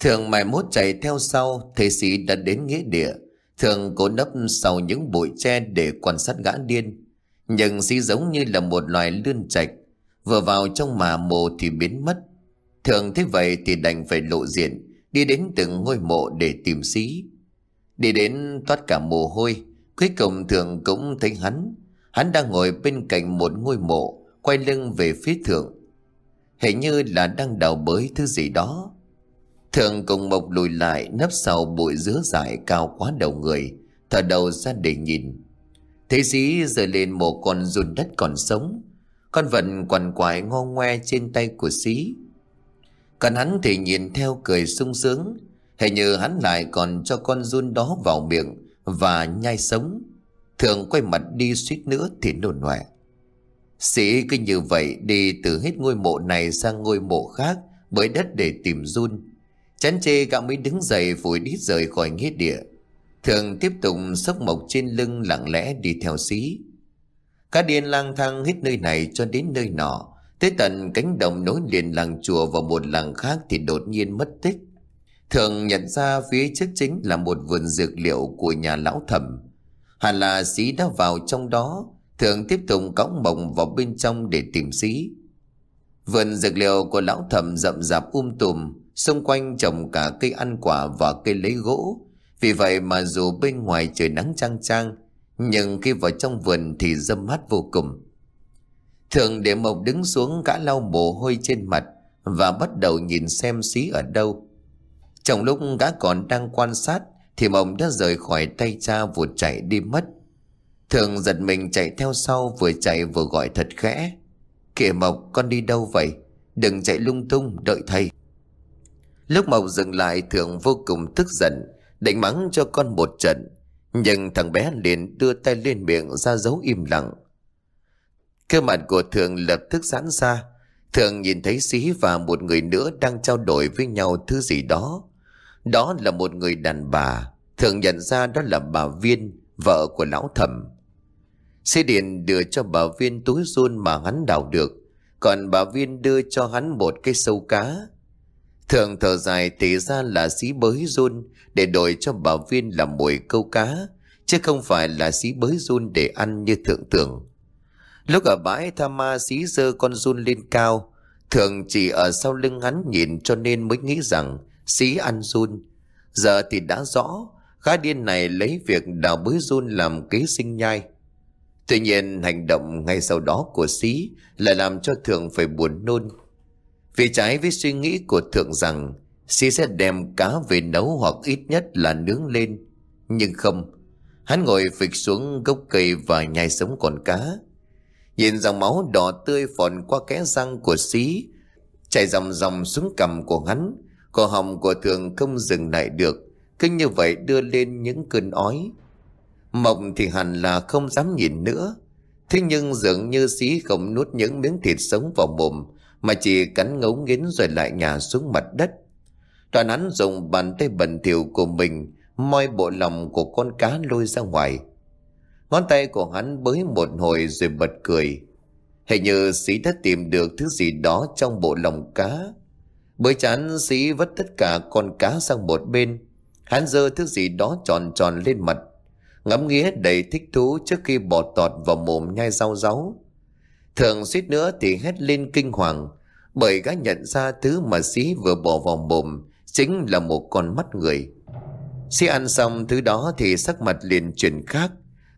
Thường mài mốt chạy theo sau, thầy sĩ đã đến nghĩa địa. Thường cố nấp sau những bụi tre để quan sát gã điên. Nhưng sĩ giống như là một loài lươn trạch, vừa vào trong mà mồ thì biến mất. Thường thế vậy thì đành phải lộ diện, đi đến từng ngôi mộ để tìm sĩ. Đi đến toát cả mồ hôi, cuối cùng thường cũng thấy hắn, Hắn đang ngồi bên cạnh một ngôi mộ, quay lưng về phía thượng. Hình như là đang đào bới thứ gì đó. Thượng cùng mộc lùi lại nấp sau bụi dứa dại cao quá đầu người, thở đầu ra để nhìn. Thế sĩ giờ lên một con run đất còn sống. Con vật quằn quại ngo ngoe trên tay của sĩ. Còn hắn thì nhìn theo cười sung sướng. Hình như hắn lại còn cho con run đó vào miệng và nhai sống. Thường quay mặt đi suýt nữa thì nôn nọe. Sĩ cứ như vậy đi từ hết ngôi mộ này sang ngôi mộ khác bởi đất để tìm run. Chán chê gã mới đứng dậy vội đi rời khỏi nghĩa địa. Thường tiếp tục sốc mộc trên lưng lặng lẽ đi theo sĩ. Cá điên lang thang hết nơi này cho đến nơi nọ. Tới tận cánh đồng nối liền làng chùa và một làng khác thì đột nhiên mất tích. Thường nhận ra phía trước chính là một vườn dược liệu của nhà lão thẩm. Hẳn là sĩ đã vào trong đó Thường tiếp tục cõng mộng vào bên trong để tìm sĩ Vườn dược liệu của lão thẩm rậm rạp um tùm Xung quanh trồng cả cây ăn quả và cây lấy gỗ Vì vậy mà dù bên ngoài trời nắng trang trang, nhưng khi vào trong vườn thì dâm mát vô cùng. Thường để Mộc đứng xuống gã lau mồ hôi trên mặt và bắt đầu nhìn xem xí ở đâu. Trong lúc gã còn đang quan sát thì mộng đã rời khỏi tay cha vụt chạy đi mất. Thường giật mình chạy theo sau, vừa chạy vừa gọi thật khẽ. Kìa Mộc, con đi đâu vậy? Đừng chạy lung tung, đợi thầy. Lúc Mộc dừng lại, Thường vô cùng tức giận, Định mắng cho con một trận Nhưng thằng bé liền đưa tay lên miệng ra dấu im lặng Cơ mặt của Thường lập tức giãn ra Thường nhìn thấy Sĩ và một người nữa đang trao đổi với nhau thứ gì đó đó là một người đàn bà. Thường nhận ra đó là bà Viên, vợ của lão thẩm Xe Điện đưa cho bà Viên túi run mà hắn đào được. Còn bà Viên đưa cho hắn một cái sâu cá. Thường thở dài thì ra là xí bới run để đổi cho bà Viên làm mồi câu cá, chứ không phải là xí bới run để ăn như thượng tưởng. Lúc ở bãi tha ma xí dơ con run lên cao, thường chỉ ở sau lưng hắn nhìn cho nên mới nghĩ rằng xí ăn run. Giờ thì đã rõ, gã điên này lấy việc đào bới run làm kế sinh nhai. Tuy nhiên hành động ngay sau đó của xí lại làm cho Thượng phải buồn nôn. Vì trái với suy nghĩ của thượng rằng Sĩ sẽ đem cá về nấu hoặc ít nhất là nướng lên Nhưng không Hắn ngồi phịch xuống gốc cây và nhai sống con cá Nhìn dòng máu đỏ tươi phòn qua kẽ răng của xí Chảy dòng dòng xuống cằm của hắn Cổ họng của thường không dừng lại được, Cứ như vậy đưa lên những cơn ói Mộng thì hẳn là không dám nhìn nữa Thế nhưng dường như xí không nuốt những miếng thịt sống vào mồm, mà chỉ cắn ngấu nghiến rồi lại nhả xuống mặt đất. Đoàn hắn dùng bàn tay bẩn thỉu của mình, moi bộ lòng của con cá lôi ra ngoài. Ngón tay của hắn bới một hồi rồi bật cười. Hình như sĩ đã tìm được thứ gì đó trong bộ lòng cá. Bới chán sĩ vất tất cả con cá sang một bên. Hắn dơ thứ gì đó tròn tròn lên mặt. Ngắm nghía đầy thích thú trước khi bỏ tọt vào mồm nhai rau ráu. Thường suýt nữa thì hét lên kinh hoàng, bởi gã nhận ra thứ mà xí vừa bỏ vào mồm chính là một con mắt người. Xí ăn xong thứ đó thì sắc mặt liền chuyển khác.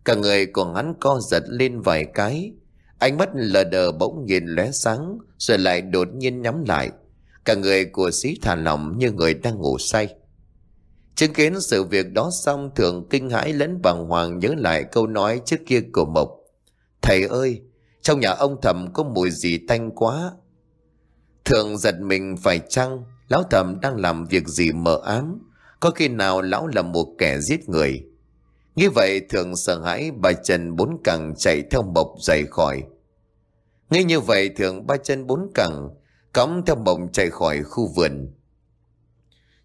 Cả người của hắn co giật lên vài cái. Ánh mắt lờ đờ bỗng nhiên lóe sáng, rồi lại đột nhiên nhắm lại. Cả người của xí thả lỏng như người đang ngủ say. Chứng kiến sự việc đó xong thường kinh hãi lẫn bàng hoàng nhớ lại câu nói trước kia của Mộc. Thầy ơi, trong nhà ông thầm có mùi gì tanh quá. Thường giật mình phải chăng lão thầm đang làm việc gì mờ ám, có khi nào lão là một kẻ giết người. Như vậy thường sợ hãi bà chân bốn cẳng chạy theo mộc dậy khỏi. Ngay như vậy thường ba chân bốn cẳng cõng theo bồng chạy khỏi khu vườn.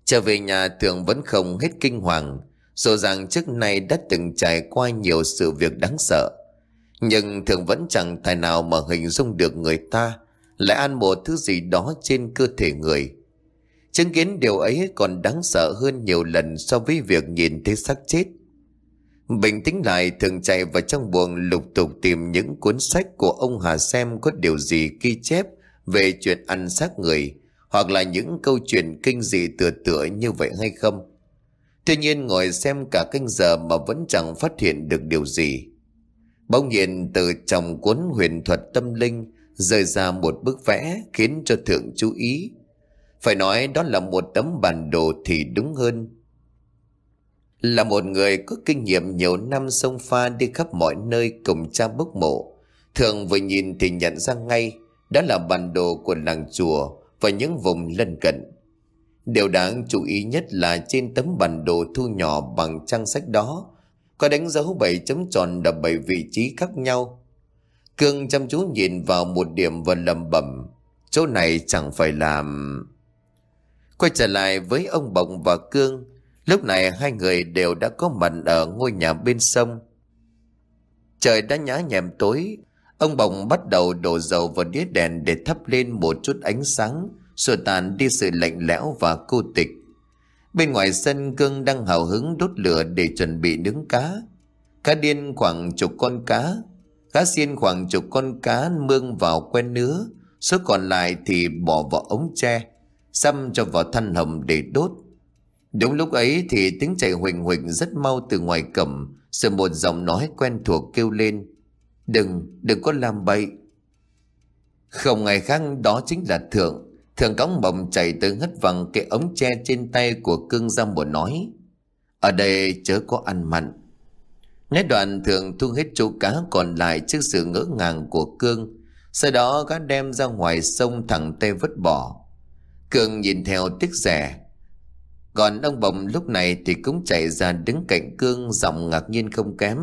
Trở về nhà thường vẫn không hết kinh hoàng, dù rằng trước nay đã từng trải qua nhiều sự việc đáng sợ. Nhưng thường vẫn chẳng tài nào mà hình dung được người ta lại ăn một thứ gì đó trên cơ thể người. Chứng kiến điều ấy còn đáng sợ hơn nhiều lần so với việc nhìn thấy xác chết. Bình tĩnh lại thường chạy vào trong buồng lục tục tìm những cuốn sách của ông Hà xem có điều gì ghi chép về chuyện ăn xác người, hoặc là những câu chuyện kinh dị tựa tựa như vậy hay không. Tuy nhiên ngồi xem cả canh giờ mà vẫn chẳng phát hiện được điều gì. Bỗng nhiên từ trong cuốn huyền thuật tâm linh rơi ra một bức vẽ khiến cho thượng chú ý. Phải nói đó là một tấm bản đồ thì đúng hơn. Là một người có kinh nghiệm nhiều năm sông pha đi khắp mọi nơi cùng cha bốc mộ. Thường vừa nhìn thì nhận ra ngay đó là bản đồ của làng chùa và những vùng lân cận. Điều đáng chú ý nhất là trên tấm bản đồ thu nhỏ bằng trang sách đó, có đánh dấu bảy chấm tròn đập bảy vị trí khác nhau Cương chăm chú nhìn vào một điểm và lầm bẩm, Chỗ này chẳng phải làm... Quay trở lại với ông Bồng và Cương, Lúc này hai người đều đã có mặt ở ngôi nhà bên sông Trời đã nhá nhèm tối Ông Bồng bắt đầu đổ dầu vào đĩa đèn để thắp lên một chút ánh sáng sửa tàn đi sự lạnh lẽo và cô tịch Bên ngoài sân cưng đang hào hứng đốt lửa để chuẩn bị nướng cá Cá điên khoảng chục con cá Cá xiên khoảng chục con cá mương vào quen nứa, số còn lại thì bỏ vào ống tre, xăm cho vào than hầm để đốt. Đúng lúc ấy thì tiếng chạy huỳnh huỳnh rất mau từ ngoài cẩm, rồi một giọng nói quen thuộc kêu lên. Đừng, đừng có làm bậy. Không ngày khác đó chính là Thượng. Thượng cõng bồng chạy tới hất văng cái ống tre trên tay của cương ra một nói. Ở đây chớ có ăn mặn. Nét đoạn Thượng thu hết chỗ cá còn lại trước sự ngỡ ngàng của cương. Sau đó gã đem ra ngoài sông thẳng tay vứt bỏ. Cương nhìn theo tiếc rẻ. Còn ông bồng lúc này thì cũng chạy ra đứng cạnh cương giọng ngạc nhiên không kém.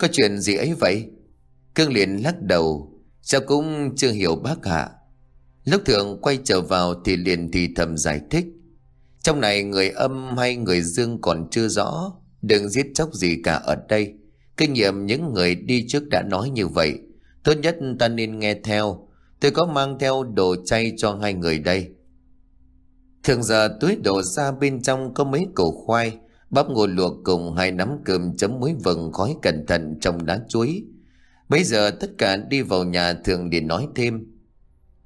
Có chuyện gì ấy vậy? Cương liền lắc đầu. Cháu cũng chưa hiểu bác ạ. Lúc thượng quay trở vào thì liền thì thầm giải thích. Trong này người âm hay người dương còn chưa rõ. Đừng giết chóc gì cả ở đây. Kinh nghiệm những người đi trước đã nói như vậy. Tốt nhất ta nên nghe theo. Tôi có mang theo đồ chay cho hai người đây. Thường giờ túi đổ ra bên trong có mấy củ khoai, bắp ngô luộc cùng hai nắm cơm chấm muối vừng khói cẩn thận trong đá chuối. Bây giờ tất cả đi vào nhà thường để nói thêm.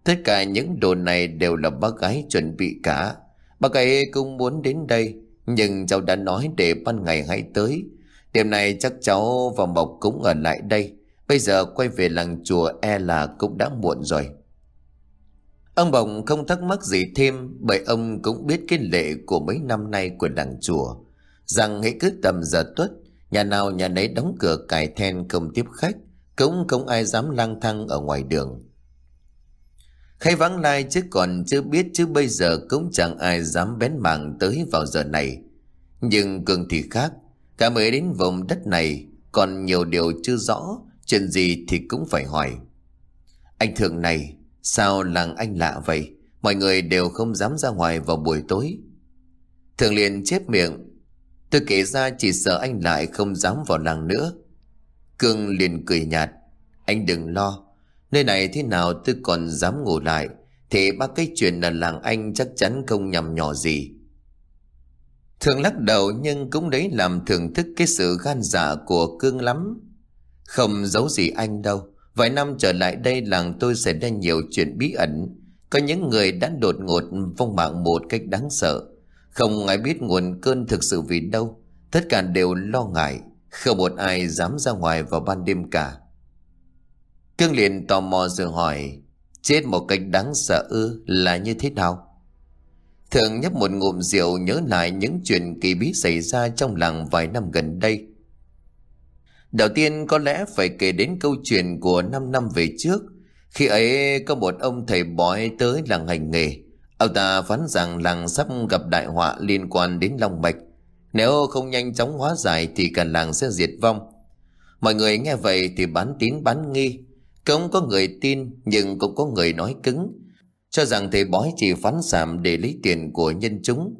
Tất cả những đồ này đều là bác gái chuẩn bị cả. Bác ấy cũng muốn đến đây, nhưng cháu đã nói để ban ngày hãy tới. Đêm này chắc cháu và Mộc cũng ở lại đây. Bây giờ quay về làng chùa e là cũng đã muộn rồi. Ông Bồng không thắc mắc gì thêm bởi ông cũng biết cái lệ của mấy năm nay của làng chùa. Rằng hãy cứ tầm giờ tuất, nhà nào nhà nấy đóng cửa cài then không tiếp khách, cũng không ai dám lang thang ở ngoài đường. Khay vắng lai chứ còn chưa biết chứ bây giờ cũng chẳng ai dám bén mảng tới vào giờ này. Nhưng Cường thì khác, cả mới đến vùng đất này còn nhiều điều chưa rõ, chuyện gì thì cũng phải hỏi. Anh thường này, sao làng anh lạ vậy? Mọi người đều không dám ra ngoài vào buổi tối. Thường liền chép miệng, tôi kể ra chỉ sợ anh lại không dám vào làng nữa. Cương liền cười nhạt, anh đừng lo, Nơi này thế nào tôi còn dám ngủ lại. Thì ba cái chuyện là làng anh chắc chắn không nhầm nhỏ gì. Thường lắc đầu nhưng cũng đấy làm thưởng thức cái sự gan dạ của Cương lắm. Không giấu gì anh đâu. Vài năm trở lại đây làng tôi xảy ra nhiều chuyện bí ẩn. Có những người đã đột ngột vong mạng một cách đáng sợ. Không ai biết nguồn cơn thực sự vì đâu. Tất cả đều lo ngại. Không một ai dám ra ngoài vào ban đêm cả. Cương liền tò mò rồi hỏi, Chết một cách đáng sợ ư, là như thế nào? Thường nhấp một ngụm rượu nhớ lại những chuyện kỳ bí xảy ra trong làng vài năm gần đây. Đầu tiên có lẽ phải kể đến câu chuyện của 5 năm về trước. Khi ấy có một ông thầy bói tới làng hành nghề. Ông ta phán rằng làng sắp gặp đại họa liên quan đến Long Mạch Nếu không nhanh chóng hóa giải thì cả làng sẽ diệt vong. Mọi người nghe vậy thì bán tín bán nghi. Cũng có người tin, nhưng cũng có người nói cứng. Cho rằng thầy bói chỉ phán giảm để lấy tiền của nhân chúng.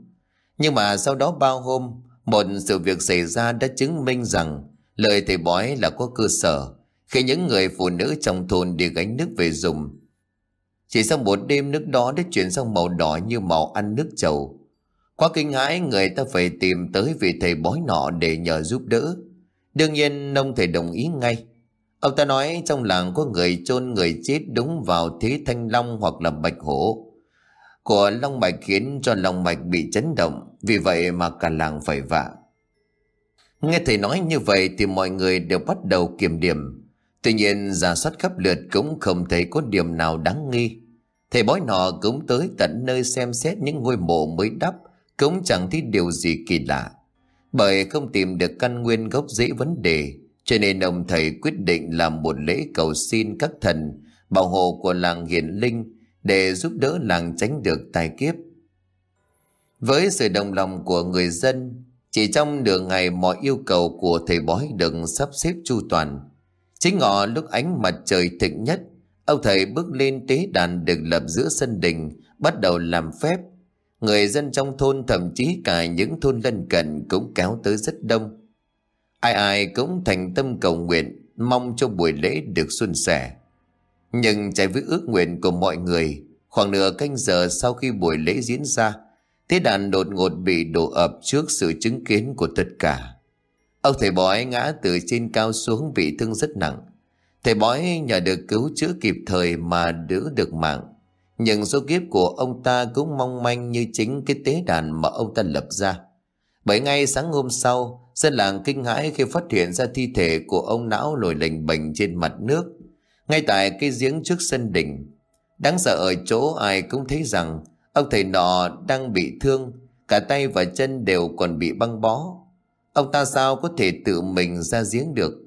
Nhưng mà sau đó bao hôm, Một sự việc xảy ra đã chứng minh rằng Lời thầy bói là có cơ sở. Khi những người phụ nữ trong thôn đi gánh nước về dùng chỉ sau một đêm nước đó đã chuyển sang màu đỏ như màu ăn nước trầu Quá kinh hãi người ta phải tìm tới vị thầy bói nọ để nhờ giúp đỡ Đương nhiên ông thầy đồng ý ngay Ông ta nói trong làng có người chôn người chết đúng vào thế thanh long hoặc là bạch hổ. Của long mạch khiến cho long mạch bị chấn động, vì vậy mà cả làng phải vạ. Nghe thầy nói như vậy thì mọi người đều bắt đầu kiểm điểm. Tuy nhiên giả soát khắp lượt cũng không thấy có điểm nào đáng nghi. Thầy bói nọ cũng tới tận nơi xem xét những ngôi mộ mới đắp, cũng chẳng thấy điều gì kỳ lạ. Bởi không tìm được căn nguyên gốc rễ vấn đề, cho nên ông thầy quyết định làm một lễ cầu xin các thần bảo hộ của làng hiền linh để giúp đỡ làng tránh được tai kiếp. Với sự đồng lòng của người dân, chỉ trong nửa ngày mọi yêu cầu của thầy bói được sắp xếp chu toàn. Chính ngọ lúc ánh mặt trời thịnh nhất, ông thầy bước lên tế đàn được lập giữa sân đình, bắt đầu làm phép. Người dân trong thôn thậm chí cả những thôn lân cận cũng kéo tới rất đông. Ai ai cũng thành tâm cầu nguyện, mong cho buổi lễ được xuân sẻ. Nhưng trái với ước nguyện của mọi người, khoảng nửa canh giờ sau khi buổi lễ diễn ra, thế đàn đột ngột bị đổ ập trước sự chứng kiến của tất cả. Ông thầy bói ngã từ trên cao xuống bị thương rất nặng. Thầy bói nhờ được cứu chữa kịp thời mà đỡ được mạng. Nhưng số kiếp của ông ta cũng mong manh như chính cái tế đàn mà ông ta lập ra. Bởi ngay sáng hôm sau, dân làng kinh hãi khi phát hiện ra thi thể của ông não lồi lềnh bềnh trên mặt nước, ngay tại cái giếng trước sân đỉnh. Đáng sợ ở chỗ ai cũng thấy rằng ông thầy nọ đang bị thương, cả tay và chân đều còn bị băng bó. Ông ta sao có thể tự mình ra giếng được?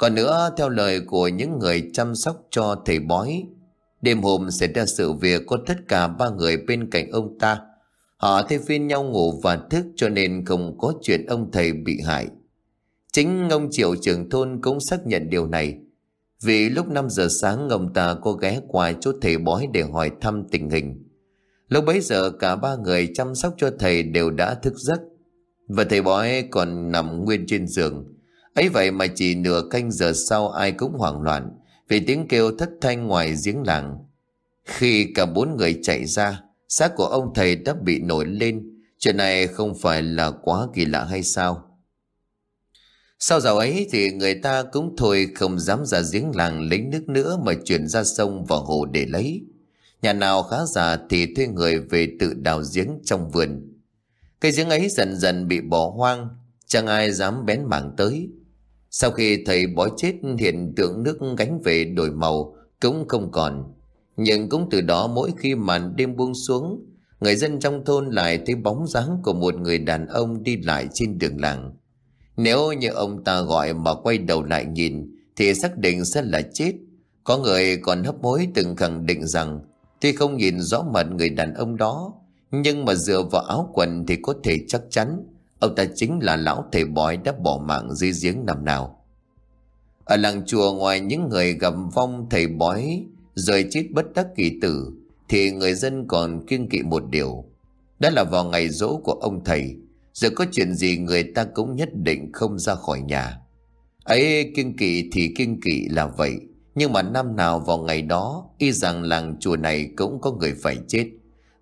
Còn nữa, theo lời của những người chăm sóc cho thầy bói, đêm hôm xảy ra sự việc có tất cả ba người bên cạnh ông ta. Họ thay phiên nhau ngủ và thức cho nên không có chuyện ông thầy bị hại. Chính ông Triệu trưởng thôn cũng xác nhận điều này. Vì lúc 5 giờ sáng ông ta có ghé qua chỗ thầy bói để hỏi thăm tình hình. Lúc bấy giờ cả ba người chăm sóc cho thầy đều đã thức giấc. Và thầy bói còn nằm nguyên trên giường ấy vậy mà chỉ nửa canh giờ sau ai cũng hoảng loạn vì tiếng kêu thất thanh ngoài giếng làng. Khi cả bốn người chạy ra, xác của ông thầy đã bị nổi lên. Chuyện này không phải là quá kỳ lạ hay sao? Sau dạo ấy thì người ta cũng thôi không dám ra giếng làng lấy nước nữa mà chuyển ra sông và hồ để lấy. Nhà nào khá già thì thuê người về tự đào giếng trong vườn. Cây giếng ấy dần dần bị bỏ hoang, chẳng ai dám bén mảng tới. Sau khi thầy bói chết hiện tượng nước gánh về đổi màu cũng không còn. Nhưng cũng từ đó mỗi khi màn đêm buông xuống, người dân trong thôn lại thấy bóng dáng của một người đàn ông đi lại trên đường làng. Nếu như ông ta gọi mà quay đầu lại nhìn thì xác định sẽ là chết. Có người còn hấp hối từng khẳng định rằng tuy không nhìn rõ mặt người đàn ông đó nhưng mà dựa vào áo quần thì có thể chắc chắn ông ta chính là lão thầy bói đã bỏ mạng dưới giếng năm nào. Ở làng chùa ngoài những người gặp vong thầy bói rồi chết bất đắc kỳ tử, thì người dân còn kiêng kỵ một điều. Đó là vào ngày rỗ của ông thầy, Giờ có chuyện gì người ta cũng nhất định không ra khỏi nhà ấy kiêng kỵ thì kiêng kỵ là vậy, nhưng mà năm nào vào ngày đó, y rằng làng chùa này cũng có người phải chết,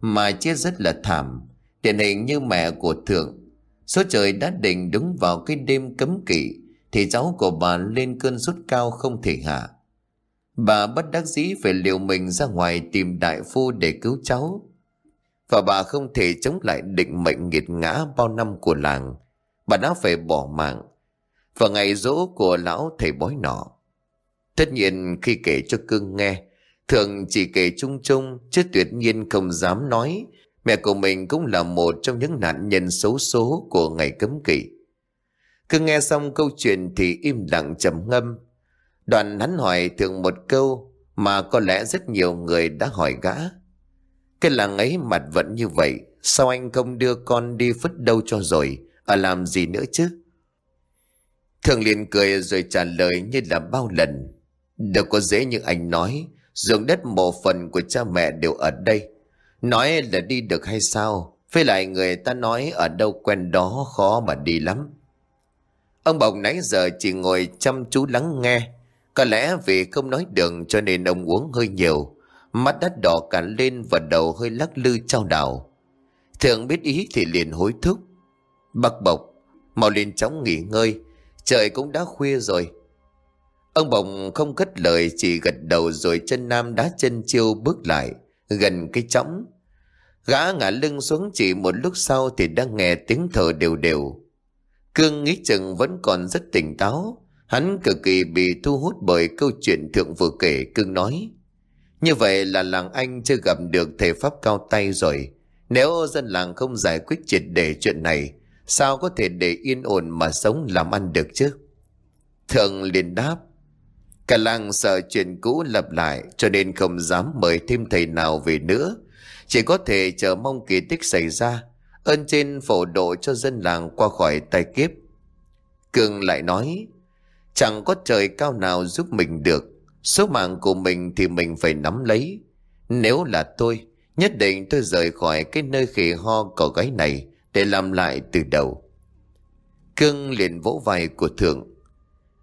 mà chết rất là thảm điển hình như mẹ của thượng số trời đã định đúng vào cái đêm cấm kỵ thì cháu của bà lên cơn sốt cao không thể hạ bà bất đắc dĩ phải liều mình ra ngoài tìm đại phu để cứu cháu và bà không thể chống lại định mệnh nghiệt ngã bao năm của làng. Bà đã phải bỏ mạng. và ngày dỗ của lão thầy bói nọ. Tất nhiên khi kể cho cưng nghe, thường chỉ kể chung chung chứ tuyệt nhiên không dám nói mẹ của mình cũng là một trong những nạn nhân xấu số của ngày cấm kỵ. Cứ nghe xong câu chuyện thì im lặng trầm ngâm. Đoàn hắn hỏi thường một câu mà có lẽ rất nhiều người đã hỏi gã. Cái làng ấy mặt vẫn như vậy, Sao anh không đưa con đi phứt đâu cho rồi À làm gì nữa chứ Thường liền cười rồi trả lời như là bao lần Đâu có dễ như anh nói, ruộng đất mộ phần của cha mẹ đều ở đây Nói là đi được hay sao Với lại người ta nói ở đâu quen đó khó mà đi lắm Ông Bồng nãy giờ chỉ ngồi chăm chú lắng nghe Có lẽ vì không nói đường cho nên ông uống hơi nhiều Mắt đắt đỏ cả lên và đầu hơi lắc lư trao đảo. Thượng biết ý thì liền hối thúc. Bác bộc, mau lên chóng nghỉ ngơi. Trời cũng đã khuya rồi. Ông bồng không cất lời chỉ gật đầu rồi chân nam đá chân chiêu bước lại gần cái chõng. Gã ngả lưng xuống chỉ một lúc sau thì đang nghe tiếng thở đều đều. Cương nghĩ chừng vẫn còn rất tỉnh táo. Hắn cực kỳ bị thu hút bởi câu chuyện thượng vừa kể cương nói. Như vậy là làng Anh chưa gặp được thầy Pháp cao tay rồi. Nếu dân làng không giải quyết triệt để chuyện này, sao có thể để yên ổn mà sống làm ăn được chứ? Thượng liền đáp. Cả làng sợ chuyện cũ lặp lại cho nên không dám mời thêm thầy nào về nữa. Chỉ có thể chờ mong kỳ tích xảy ra, ơn trên phổ độ cho dân làng qua khỏi tai kiếp. Cường lại nói, chẳng có trời cao nào giúp mình được, Số mạng của mình thì mình phải nắm lấy. Nếu là tôi, nhất định tôi rời khỏi cái nơi khỉ ho cỏ gái này để làm lại từ đầu. Cương liền vỗ vai của thượng.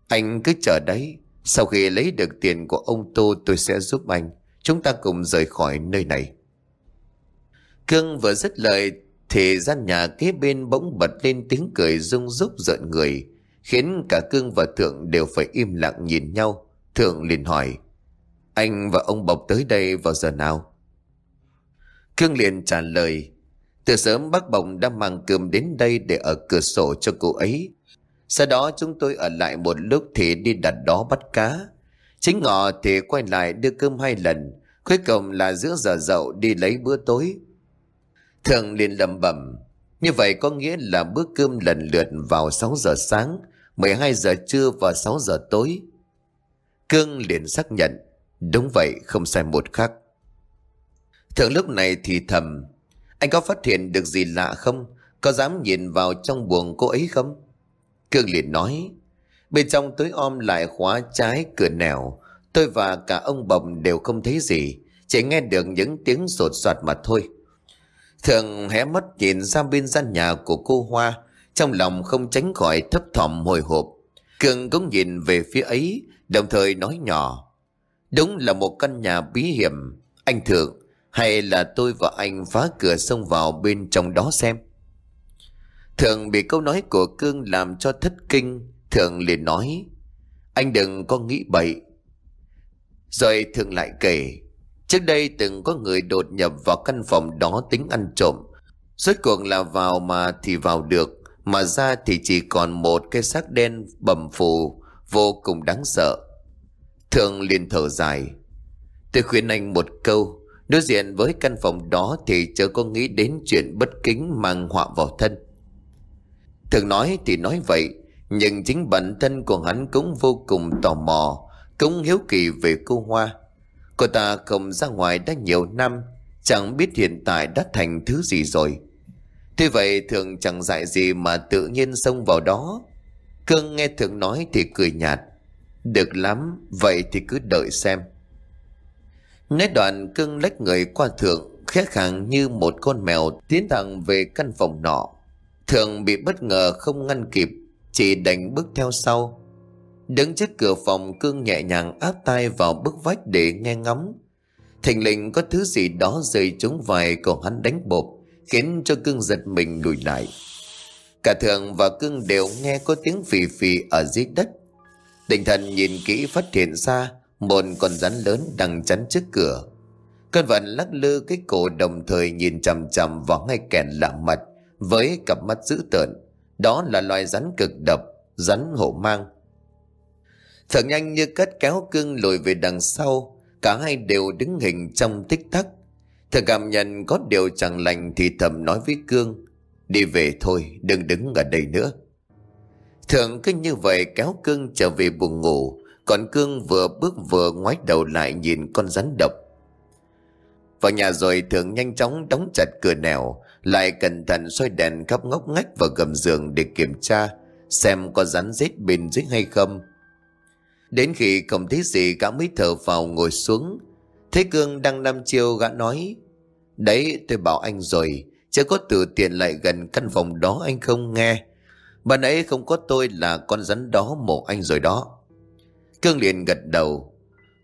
Anh cứ chờ đấy, sau khi lấy được tiền của ông Tô tôi sẽ giúp anh. Chúng ta cùng rời khỏi nơi này. Cương vừa dứt lời thì gian nhà kế bên bỗng bật lên tiếng cười rung rúc giận người, khiến cả Cương và Thượng đều phải im lặng nhìn nhau. Thượng liền hỏi Anh và ông Bộc tới đây vào giờ nào Cương liền trả lời Từ sớm bác Bồng đã mang cơm đến đây để ở cửa sổ cho cô ấy sau đó chúng tôi ở lại một lúc thì đi đặt đó bắt cá. Chính ngọ thì quay lại đưa cơm hai lần, Cuối cùng là giữa giờ dậu đi lấy bữa tối. Thường liền lầm bẩm, Như vậy có nghĩa là bữa cơm lần lượt vào 6 giờ sáng 12 giờ trưa và 6 giờ tối. Cương liền xác nhận, Đúng vậy, không sai một khắc Thường lúc này thì thầm, Anh có phát hiện được gì lạ không? Có dám nhìn vào trong buồng cô ấy không? Cương liền nói, Bên trong tối om lại khóa trái cửa nẻo. Tôi và cả ông Bồng đều không thấy gì, Chỉ nghe được những tiếng sột soạt mà thôi. Thường hé mắt nhìn ra bên gian nhà của cô Hoa, Trong lòng không tránh khỏi thấp thỏm hồi hộp. Cường cũng nhìn về phía ấy, Đồng thời nói nhỏ, Đúng là một căn nhà bí hiểm. Anh Thượng, Hay là tôi và anh phá cửa xông vào bên trong đó xem. Thường bị câu nói của Cương làm cho thất kinh, Thường liền nói, Anh đừng có nghĩ bậy. Rồi Thường lại kể, Trước đây từng có người đột nhập vào căn phòng đó tính ăn trộm. Rốt cuộc là vào mà thì vào được, Mà ra thì chỉ còn một cái xác đen bầm phù, Vô cùng đáng sợ. Thường liền thở dài, Tôi khuyên anh một câu, Đối diện với căn phòng đó Thì chớ có nghĩ đến chuyện bất kính Mang họa vào thân. Thường nói thì nói vậy, Nhưng chính bản thân của hắn cũng vô cùng tò mò, Cũng hiếu kỳ về cô Hoa. Cô ta không ra ngoài đã nhiều năm, Chẳng biết hiện tại đã thành thứ gì rồi. Thế vậy thường chẳng dạy gì mà tự nhiên xông vào đó. Cương nghe thường nói thì cười nhạt. Được lắm, Vậy thì cứ đợi xem. Nét đoạn cưng lách người qua thượng, Khẽ khàng như một con mèo Tiến thẳng về căn phòng nọ. Thường bị bất ngờ không ngăn kịp, Chỉ đành bước theo sau Đứng trước cửa phòng, cương nhẹ nhàng áp tay vào bức vách để nghe ngóng. Thình lình có thứ gì đó rơi trúng vai của hắn đánh bột khiến cho cương giật mình lùi lại. Cả thường và cương đều nghe có tiếng phì phì ở dưới đất. Định thần nhìn kỹ phát hiện ra, một con rắn lớn đang chắn trước cửa. cơn vận lắc lư cái cổ đồng thời nhìn chằm chằm vào ngay kèn lạ mặt với cặp mắt dữ tợn. Đó là loài rắn cực độc, rắn hổ mang. Thở nhanh như cất kéo cương lùi về đằng sau Cả hai đều đứng hình trong tích tắc. Thở cảm nhận có điều chẳng lành thì thầm nói với cương Đi về thôi đừng đứng ở đây nữa. Thường cứ như vậy kéo cương trở về buồng ngủ Còn cương vừa bước vừa ngoái đầu lại nhìn con rắn độc. Vào nhà rồi thường nhanh chóng đóng chặt cửa nẻo lại cẩn thận soi đèn khắp ngóc ngách và gầm giường để kiểm tra, Xem có rắn rết bên dưới hay không. Đến khi không thấy gì, gã mới thở vào ngồi xuống. Thế Cương đang năm chiêu gã nói, Đấy, tôi bảo anh rồi Chứ có từ tiền lại gần căn phòng đó anh không nghe. Ban nãy không có tôi là con rắn đó mổ anh rồi đó. Cương liền gật đầu,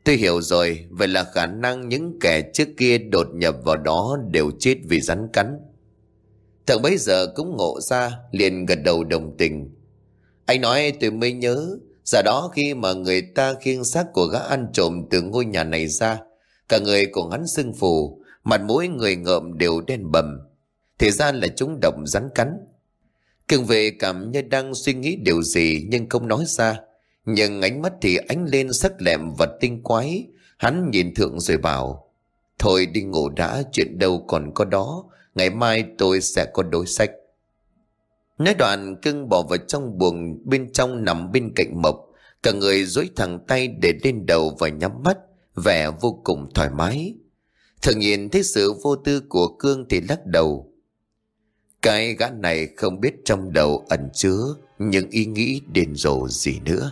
Tôi hiểu rồi, Vậy là khả năng những kẻ trước kia đột nhập vào đó đều chết vì rắn cắn. Thằng bấy giờ cũng ngộ ra liền gật đầu đồng tình Anh nói tôi mới nhớ Giờ đó khi mà người ta khiêng xác của gã ăn trộm từ ngôi nhà này ra, cả người của hắn sưng phù, mặt mũi người ngợm đều đen bầm. Thì ra là chúng độc rắn cắn. Cường về cảm như đang suy nghĩ điều gì nhưng không nói ra. Nhưng ánh mắt thì ánh lên sắc lẹm và tinh quái. Hắn nhìn thượng rồi bảo, Thôi đi ngủ đã, chuyện đâu còn có đó. Ngày mai tôi sẽ có đối sách. Nói đoạn cưng bỏ vào trong buồng bên trong nằm bên cạnh mộc. Cả người dối thẳng tay để lên đầu và nhắm mắt, vẻ vô cùng thoải mái. Thường nhìn thấy sự vô tư của cương thì lắc đầu. Cái gã này không biết trong đầu ẩn chứa những ý nghĩ điên rồ gì nữa.